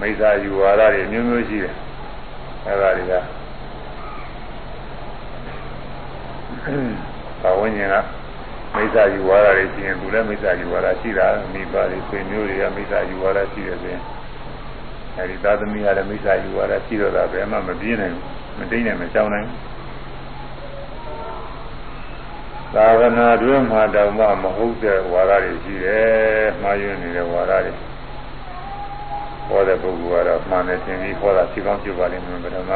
မိစ္ဆာယူဝါဒတွေမျိုးမျိုးရှိတယ်အဲဒါတွေကဘာဝဉ္ဇဉ်က မိစ္ဆာယူဝါဒတွေရှိရင်သူလည်းမိစ္ဆာယူဝါဒရှိတာမိဘတွေဆွေမျိုးတွေကမိစ္ဆာယူဝါဒရှိတယ်ဆိုရင်အဲဒီသာသမီကလည်းမိစ္ဆာယူဝါဒရှိတော့တာဘယ်မှမပြင်းနိုင်ဘူးမတိတ်နိုင်မကြောက်နိုင်ဘူးသာဝနာတွင်မှာတောင်မှမဟုတ်တဲ့ဝါဒတွေရှိတယ်မှားယွင်းနေတဲ့ဝါဒတွေဟောတဲ့ပုဂ္ဂိုလ်ကတော့မှန်တယ်သင်ပြီးဟောတာဖြစ်ကောင်းဖြစ်ပါလိမ့်မယ်ပထမ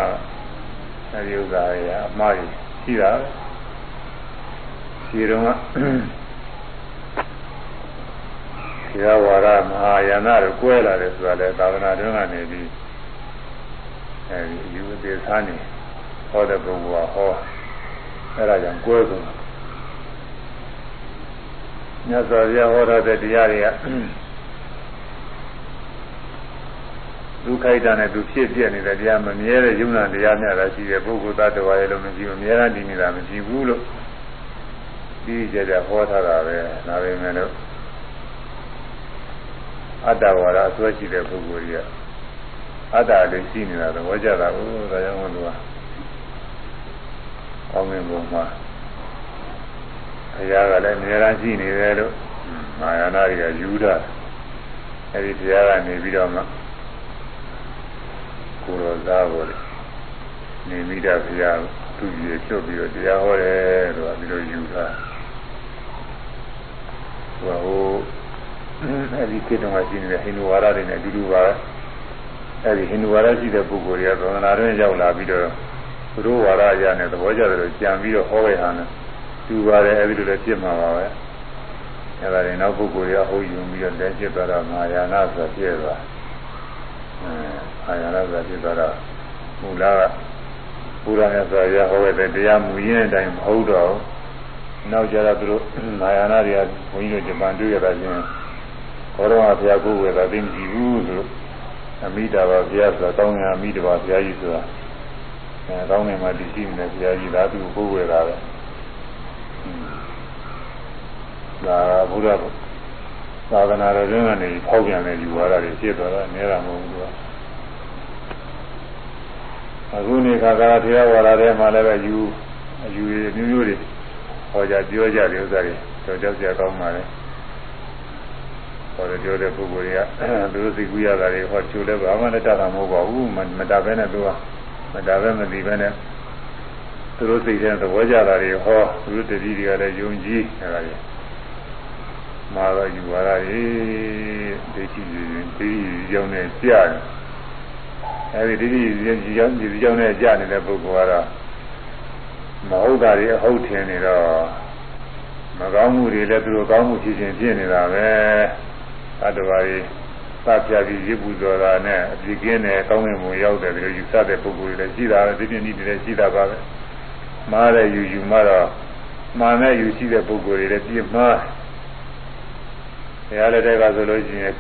အဲဒီဥစ္စာတွေကအမှားကြီးရှိတာ ရှိတော့ကဆရာဝါဒမဟာယာနတို့ကွဲလာတယ်ဆိုတာလေသာသနာ့တွင်ကနေပြီးအဲဒီယူသေးသားနေဟောတဲ့ပုဂ္ဂိုလ်ကဟောအဲဒါကြောင့်ကွဲကုန်မြတ်စွာဘုရားဟောတဲ့တရားတွေကဒုက္ခိတနဲ့သူဖြစ်ပြနေတဲ့တရားမမြဲတဲ့ယုံနာတရားများတာရှိတယ်ပုဂ္ဂိုလ်သတ္တဝါရဲ့လို့မရှိဘူးအများအားတည်နေတာမရှိဘူးလို့ ပြီးကြကြဟောထားတာပဲဒါပေမဲ့လို့အတ္တဝါဒအစွဲရှိတဲ့ပုဂ္ဂိုလ်ကြီးကအတ္တလေးရှိနေတာသဘောကျတာကိုဒါကြောင့်မို့လို့အောင်းငင်ပုံမှာဘုရားကလည်းအများအားရှိနေတယ်လို့မာယာနာတွေကယူတာအဲဒီဘုရားကနေပြီးတော့မှကိုယ်တော်သားပေါ်လေနေမိတာဘုရားသူကြီးဖြုတ်ပြီးတော့တရားဟောတယ်ဆိုတာပြီးတော့ယူတာ ဟိုဟိုအဲဒီကိတ္တမှာရှိနေတဲ့ဟိန္ဒူဝါဒတွေနဲ့အတူတူပါပဲအဲဒီဟိန္ဒူဝါဒရှိတဲ့ပုဂ္ဂိုလ်တွေကသောနာတွင်ရောက်လာပြီးတော့သူတို့ဝါဒအရာနဲ့သဘောကျတယ်လို့ကြံပြီးတော့ဟောခဲ့တာနဲ့တူပါတယ်အဲဒီလိုလည်းဖြစ်မှာပါပဲအဲဒါတွေနောက်ပုဂ္ဂိုလ်တွေကဟိုယူပြီးတော့လက်ကျစ်သွားတာမာယာနာဆိုပြည့်သွားအဲမာယာနာဆိုပြည့်သွားတော့မူလာကဘုရားနဲ့ဆိုရဟောတဲ့တရားမူရင်းအတိုင်းမဟုတ်တော့ နောက်ကြတော့သူတို့မာယာနာတွေကဘုန်းကြီးတို့ဂျပန်တွေ့ရတာချင်းဘောတော်ဘုရားကိုယ်ဝယ်တာသိမကြည့်ဘူးဆိုအမိတာပါဘုရားဆိုတာတောင်းရအမိတာပါဘုရားကြီးဆိုတာအဲတောင်းနေမှတည်ရှိနေတဲ့ဘုရားကြီးဒါသူကိုယ်ဝယ်တာပဲဒါဘုရားသာသနာတော်တွင်ကနေဖောက်ပြန်တဲ့ယူဝါဒတွေဖြစ်သွားတာနဲတာမဟုတ်ဘူးအခုနေခါကာလတရားဝါဒထဲမှာလည်းပဲယူအယူမျိုးမျိုးတွေ ဟောကြပြောကြတယ်ဥစ္စာတွေတော့ကြောက်ကြကောင်းပါလေဟောတယ်ပြောတဲ့ပုဂ္ဂိုလ်တွေကသူတို့သိကူရတာတွေဟောချိုးလဲဘာမှလက်တတာမဟုတ်ပါဘူးမတာပဲနဲ့သူကမတာပဲမသိပဲနဲ့သူတို့သိတဲ့သဘောကြတာတွေဟောသူတို့တတိတွေကလည်းယုံကြည်အဲဒါတွေမာတော့ယူပါလားဒီဒိဋ္ဌိကြီးဒီကြောင့်နဲ့ကြားတယ်အဲဒီဒိဋ္ဌိကြီးကြောင့်ဒီကြောင့်နဲ့ကြားနေတဲ့ပုဂ္ဂိုလ်ကတော့ မဟုတ်တာတွေအဟုတ်ထင်နေတော့မကောင်းမှုတွေလည်းသူတို့ကောင်းမှုဖြစ်ခြင်းဖြစ်နေတာပဲသတ္တဝါတွေသတ်ပြပြီးရစ်ပူဇော်တာနဲ့အပြစ်ကင်းတဲ့ကောင်းကင်ဘုံရောက်တယ်ဒီလိုယူဆတဲ့ပုဂ္ဂိုလ်တွေလည်းရှိတာပဲဒီပြင်းဒီလည်းရှိတာပါပဲမှားတဲ့ယူယူမှတော့မှားတဲ့ယူရှိတဲ့ပုဂ္ဂိုလ်တွေလည်းပြင်းမှားဘုရားလက်ထက်ကဆိုလို့ရှိရင်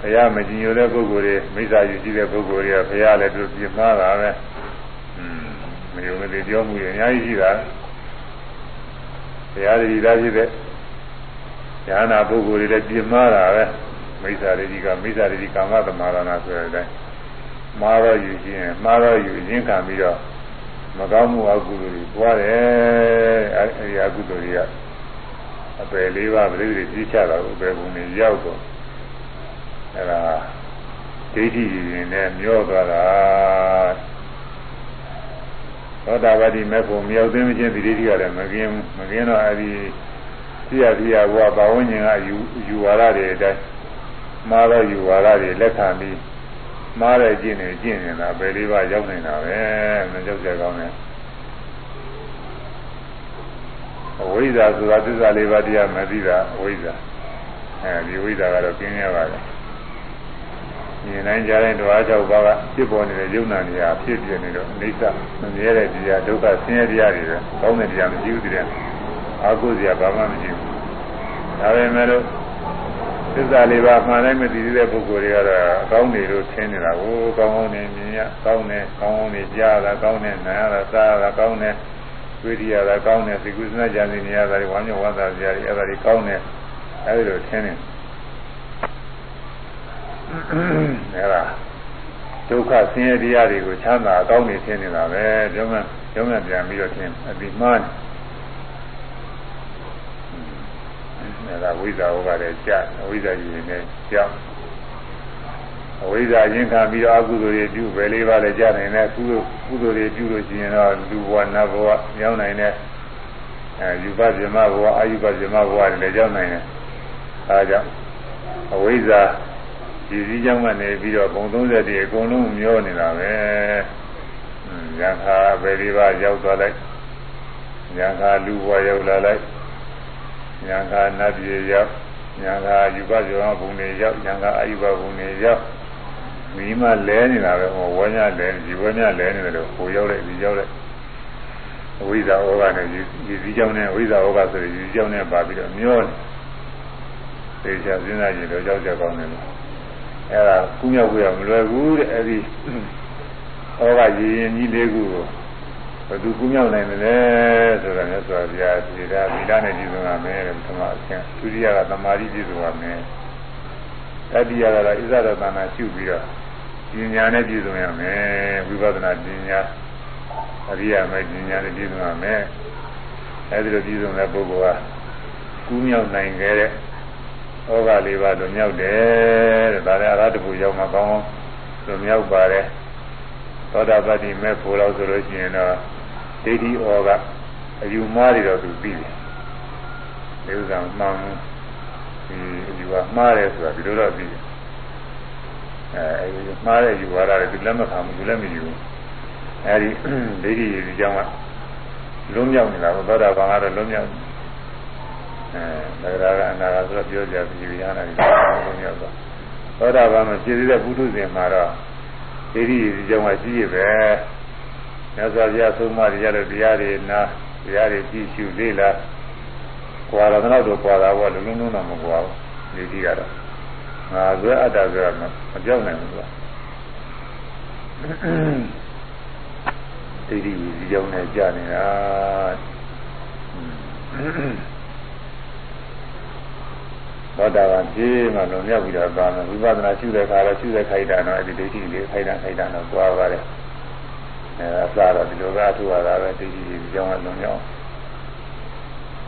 ဘုရားမကြည်ညိုတဲ့ပုဂ္ဂိုလ်တွေမိစ္ဆာယူရှိတဲ့ပုဂ္ဂိုလ်တွေကဘုရားလည်းသူပြင်းမှားတာပဲอืมမ ယုံမသိပြောမှုတွေအများကြီးရှိတာဘုရားတည်သားဖြစ်တဲ့ဉာဏ်နာပုဂ္ဂိုလ်တွေလည်းပြင်းမှားတာပဲမိစ္ဆာရိတိကမိစ္ဆာရိတိကာမသမารဏဆိုတဲ့အတိုင်းမှားတော့ယူခြင်းမှားတော့ယူခြင်းခံပြီးတော့မကောင်းမှုအကုသိုလ်တွေပွားတယ်အဲဒီအကုသိုလ်တွေကအပယ်လေးပါးပြိတိကြီးချတာကိုအပယ်ဘုံနဲ့ရောက်တော့အဲဒါဒိဋ္ဌိရင်နဲ့မျောသွားတာ သောတာပတိမဲ့ဖို့မြောက်သိမချင်းဒီဒိဋ္ဌိကလည်းမကင်းမကင်းတော့အဲဒီသိရသိရဘဝဘာဝဉ္ဇဉ်ကယူယူဝါဒတွေအတိုင်းမှားတော့ယူဝါဒတွေလက်ခံပြီးမှားတဲ့ကျင့်နေကျင့်နေတာပဲလေးပါရောက်နေတာပဲမကြောက်ကြကောင်းတယ်အဝိဇ္ဇာဆိုတာသစ္စာလေးပါးတရားမသိတာအဝိဇ္ဇာအဲဒီဝိဇ္ဇာကတော့ကျင်းရပါတယ် မြင်နိုင်ကြတဲ့ဓဝါ၆ပါးကဖြစ်ပေါ်နေတဲ့ယုံနာနေရာဖြစ်ပြနေတော့အိဋ္ဌမမြဲတဲ့တရားဒုက္ခဆင်းရဲတရားတွေပဲကောင်းတဲ့တရားမရှိဘူးတည်းအာဟုဇရာဘာမှမရှိဘူးဒါပေမဲ့လို့သစ္စာလေးပါးမှန်တိုင်းမသိသေးတဲ့ပုဂ္ဂိုလ်တွေကတော့အကောင်းနေလို့ထင်နေတာကိုကောင်းကောင်းနေမြင်ရကောင်းနေကောင်းကောင်းနေကြားတာကောင်းနေနားရတာစားရတာကောင်းနေဝိရိယတာကောင်းနေသိကုသနာကြံနေရတာတွေဝမ်းမြောက်ဝမ်းသာစရာတွေအဲ့ဒါတွေကောင်းနေအဲဒီလိုထင်နေ အဲ့ဒါဒုက္ခဆင်းရဲတရားတွေကိုချမ်းသာအကောင်းနေထင်နေတာပဲကျောင်းမကျောင်းမပြန်ပြီးတော့ထင်အပြီးမှန်းအဲ့ဒါဝိဇ္ဇာဟုတ်ကလည်းကြာဝိဇ္ဇာကြီးနေကြောက်အဝိဇ္ဇာရင်ခံပြီးတော့အကုသိုလ်တွေပြုပဲလေးပါးလည်းကြာနိုင်တယ်ကုသိုလ်ကုသိုလ်တွေပြုလို့ရှိရင်တော့လူဘဝနတ်ဘဝရောက်နိုင်တယ်အဲယူပဇမဘဝအာယူပဇမဘဝတွေလည်းရောက်နိုင်တယ်အဲဒါကြောင့်အဝိဇ္ဇာ ဒီစည်းကြောင်းကနေပြီးတော့ဘုံ30တိအကုန်လုံးမျောနေတာပဲ။ရံခါပဲဒီပါရောက်သွားလိုက်။ရံခါလူဘဝရောက်လာလိုက်။ရံခါနတ်ပြည်ရောက်။ရံခါယူပဇောဘုံတွေရောက်။ရံခါအာယူပဘုံတွေရောက်။မိမလဲနေတာပဲဟောဝညလဲဒီဝညလဲနေတယ်လို့ဟိုရောက်လိုက်ဒီရောက်လိုက်အဝိဇ္ဇာဩဃနဲ့ဒီစည်းကြောင်းနဲ့အဝိဇ္ဇာဩဃဆိုရင်ဒီစည်းကြောင်းနဲ့ပါပြီးတော့မျောနေ။သေချာစဉ်းစားကြည့်တော့ကြောက်ကြကောင်းတယ်လို့ အဲ့ဒါကုမြောက်ကိုရမလွယ်ဘူးတဲ့အဲ့ဒီဟောကရည်ရင်ကြီးလေးခုကိုဘယ်သူကုမြောက်နိုင်တယ်လဲဆိုတာမျိုးဆိုပြာဒီကဗီလာနဲ့ကြည့်ဆုံးရမယ်တဲ့ပထမအဆင့်ဒုတိယကသမာဓိကြည့်ဆုံးရမယ်တတိယကတော့ဣဇဒသနာရှုပြီးတော့ပညာနဲ့ကြည့်ဆုံးရမယ်ဝိပဿနာပညာအရိယာမဲ့ပညာနဲ့ကြည့်ဆုံးရမယ်အဲဒီလိုကြည့်ဆုံးတဲ့ပုဂ္ဂိုလ်ကကုမြောက်နိုင်ခဲ့တဲ့ ဩဃလေးပါတို့မြောက်တယ်တဲ့ဒါလည်းအရဟတဘူရောက်မှကောင်းကောင်းတို့မြောက်ပါတယ်သောတာပတ္တိမဲ့ဖို့လို့ဆိုလို့ရှိရင်တော့ဒိဋ္ဌိဩဃအယူမှားတွေတော့သူပြီးတယ်ဒီဥစ္စာမှန်ဒီအယူကမှားတယ်ဆိုတာဒီလိုတော့ပြီးတယ်အဲအဲဒီမှားတဲ့ယူဝါဒတွေသူလက်မခံဘူးသူလည်းမယူဘူးအဲဒီဒိဋ္ဌိဒီကြောင့်ကလုံးမြောက်နေတာသောတာပန်ကတော့လုံးမြောက် အဲဒါကကအနာဂတ်ဆိုတော့ပြောကြပြီဉာဏ်နဲ့လုံးရောက်တော့သောတာပန်မှာပြည်သေးတဲ့ဘုထုဇဉ်မှာတော့ဒိဋ္ဌိဒီကြောင့်ကကြီးရပဲမြတ်စွာဘုရားဆုံးမရတဲ့တရားတွေနာတရားတွေကြည့်ရှုလေ့လာကွာတော့တော့ကွာတာဘောလုံးလုံးတော့မကွာဘူးဒိဋ္ဌိကတော့ငါဇွဲအတ္တဇွဲမပြောင်းနိုင်ဘူးကွာဒိဋ္ဌိဒီကြောင့်နဲ့ကြာနေတာ သောတာပန်ပြေးမှလုံမြောက်ပြီးတော့သွားမယ်ဝိပဿနာရှုတဲ့အခါတော့ရှုတဲ့ခိုက်တာတော့အဲဒီဒိဋ္ဌိလေးခိုက်တာခိုက်တာတော့သွားပါတယ်အဲအစတော့ဒီလိုကအထူရတာပဲဒိဋ္ဌိဒီကြောင့်ကလုံမြောက်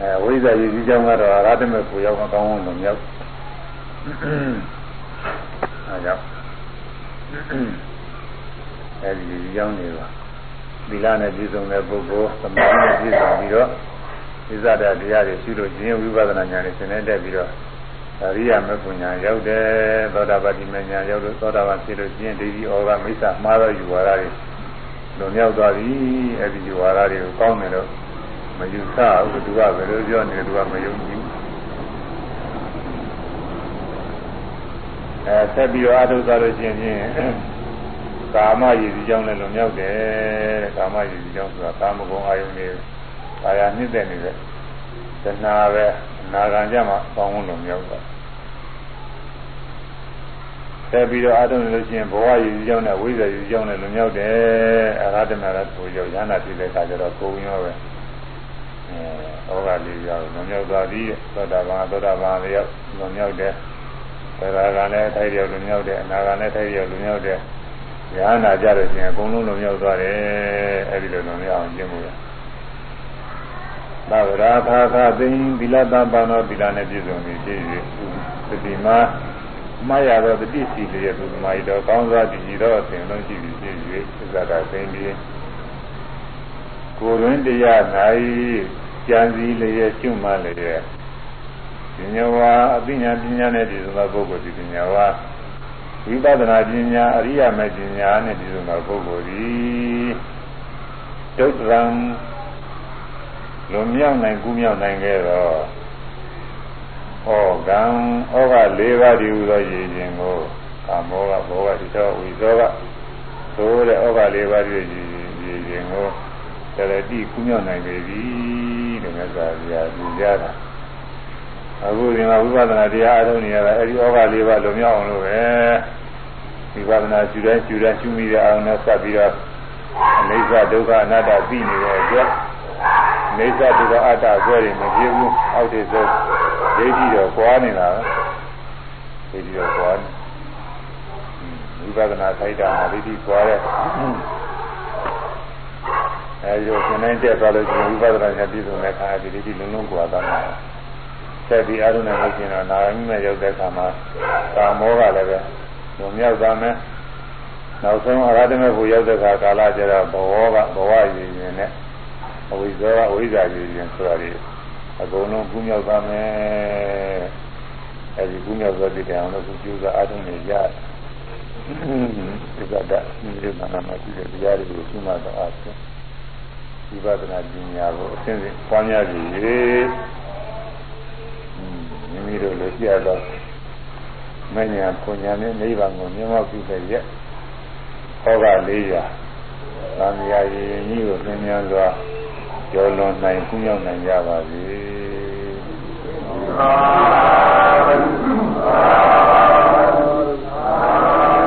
အဲဝိဇ္ဇာရည်ဒီကြောင့်ကတော့အာရတမေကိုရောက်မကောင်းအောင်လုံမြောက်အဲကြောင့်အဲဒီကြောင်းနေပါသီလနဲ့ပြည့်စုံတဲ့ပုဂ္ဂိုလ်သမာဓိနဲ့ပြည့်စုံပြီးတော့ဣဇဒတရားတွေရှိလို့ခြင်းဝိပဿနာဉာဏ်နဲ့သင်တဲ့ပြီးတော့ အရိယာမေဖို့ညာရောက်တယ်သောတာပတိမညာရောက်လို့သောတာပန်ဖြစ်လို့ခြင်းဒိဋ္ဌိဩဃမိစ္ဆာမှားသောယူဝါဒတွေလွန်မြောက်သွားပြီအဲဒီယူဝါဒတွေကိုကောင်းတယ်လို့မယူဆဘူးသူကဘယ်လိုပြောနေသူကမယုံကြည်အဲဆက်ပြီးတော့အထုသွားလို့ရှိရင်ကာမရည်စည်းကြောင်းလည်းလွန်မြောက်တယ်တဲ့ကာမရည်စည်းကြောင်းဆိုတာကာမဂုဏ်အာယုန်တွေကာယနှစ်သက်နေတဲ့ တဏှာပဲနာခံကြမှာပေါင်းလို့လွန်မြောက်တာဆက်ပြီးတော့အထုလို့ရှိရင်ဘဝရည်စည်းကြောင်းနဲ့ဝိဇ္ဇာရည်စည်းကြောင်းနဲ့လွန်မြောက်တယ်အရဟတနာရဆိုရောက်ရဟနာဖြစ်တဲ့အခါကျတော့ကိုယ်ဝင်ရောပဲအဲဩဃလေးရောက်လွန်မြောက်သွားပြီသောတာပန်သောတာပန်လေးရောက်လွန်မြောက်တယ်သရဂံလည်းထိုက်ရောက်လွန်မြောက်တယ်အနာဂံလည်းထိုက်ရောက်လွန်မြောက်တယ်ရဟနာကြလို့ရှိရင်အကုန်လုံးလွန်မြောက်သွားတယ်အဲဒီလိုလွန်မြောက်အောင်ကျင့်မှုရ သဗ္ဗရာသာသာသိင်သီလတပါဏောသီလနဲ့ပြည့်စုံပြီးပြည့်စုံသတိမှာမှားရသောတတိစီလျက်သူမာရီတော်ကောင်းစွာတည်ကြည်သောအစဉ်လုံးရှိပြီးပြည့်စုံသစ္စာတာသိင်ပြီးကိုယ်တွင်တရား၌ကြံစည်လျက်ကျွမှလျက်ပညာဝါအပညာပညာနဲ့ဒီသောပုဂ္ဂိုလ်ဒီပညာဝါဝိပဿနာပညာအရိယာမေပညာနဲ့ဒီလိုမှပုဂ္ဂိုလ်ဒီဒုက္ခံ လွန်မြောက်နိုင်ကူးမြောက်နိုင်ခဲ့တော့ဟောကံဩဃ၄ပါးဒီဟူသောရည်ခြင်းကိုကာမောကဘောဂတိသောဝိဇောကသို့တဲ့ဩဃ၄ပါးဒီရည်ခြင်းကိုတရတိကူးမြောက်နိုင်ပေပြီလို့မြတ်စွာဘုရားပြကြတာအခုဒီမှာဝိပဿနာတရားအထုံးနေရတာအဲဒီဩဃ၄ပါးလုံမြောက်အောင်လို့ပဲဝိပဿနာရှုတဲ့ရှုတဲ့ရှုမိတဲ့အာရုံနဲ့စပ်ပြီးတော့အနိစ္စဒုက္ခအနတ္တသိနေတဲ့အတွက် အိစ္စဒုက္ခအတ္တဆွဲရင်မပြေဘူးအောက်တည်းဆိုဒိဋ္ဌိတော့ကွာနေတာပဲဒိဋ္ဌိတော့ကွာနေဝိပဿနာထိုက်တာမှာဒိဋ္ဌိကွာတဲ့အဲဒီတော့သင်တိုင်းတက်သွားလို့ရှိရင်ဝိပဿနာဉာဏ်ပြည့်စုံတဲ့အခါဒီဒိဋ္ဌိလုံးလုံးကွာသွားမှာဆက်ပြီးအာရုံနဲ့လို့ရှိရင်တော့နာရမိမဲ့ရောက်တဲ့အခါမှာကာမောကလည်းပဲဘုံမြောက်သွားမယ်နောက်ဆုံးအရဟတမေကိုရောက်တဲ့အခါကာလကျတော့ဘဝကဘဝရည်ရင်နဲ့ အဝိဇ္ဇာအဝိဇ္ဇာရည်ရင်ဆိုတာဒီအကုန်လုံးကူးမြောက်သွားမယ်အဲဒီကူးမြောက်သွားတဲ့အောင်လို့ကျူးစာအာထုံးနေရတယ်ဒီကတည်းကဒီလိုနာမှာရှိတဲ့တရားတွေကိုရှင်းမှတော့အားဖြင့်ဝိပဿနာပညာကိုအစဉ်စဉ်ပွားများကြည့်ရေမိမိတို့လိုရှိရတော့မညာပညာနဲ့နိဗ္ဗာန်ကိုမြင်မောက်ပြုတဲ့ရက်ဟောက400 ။သာမယာရည်ကြီးကိုသင်မြန်စွာကျော်လွန်နိုင်ကုမြောက်နိုင်ကြပါစေ။သာသာ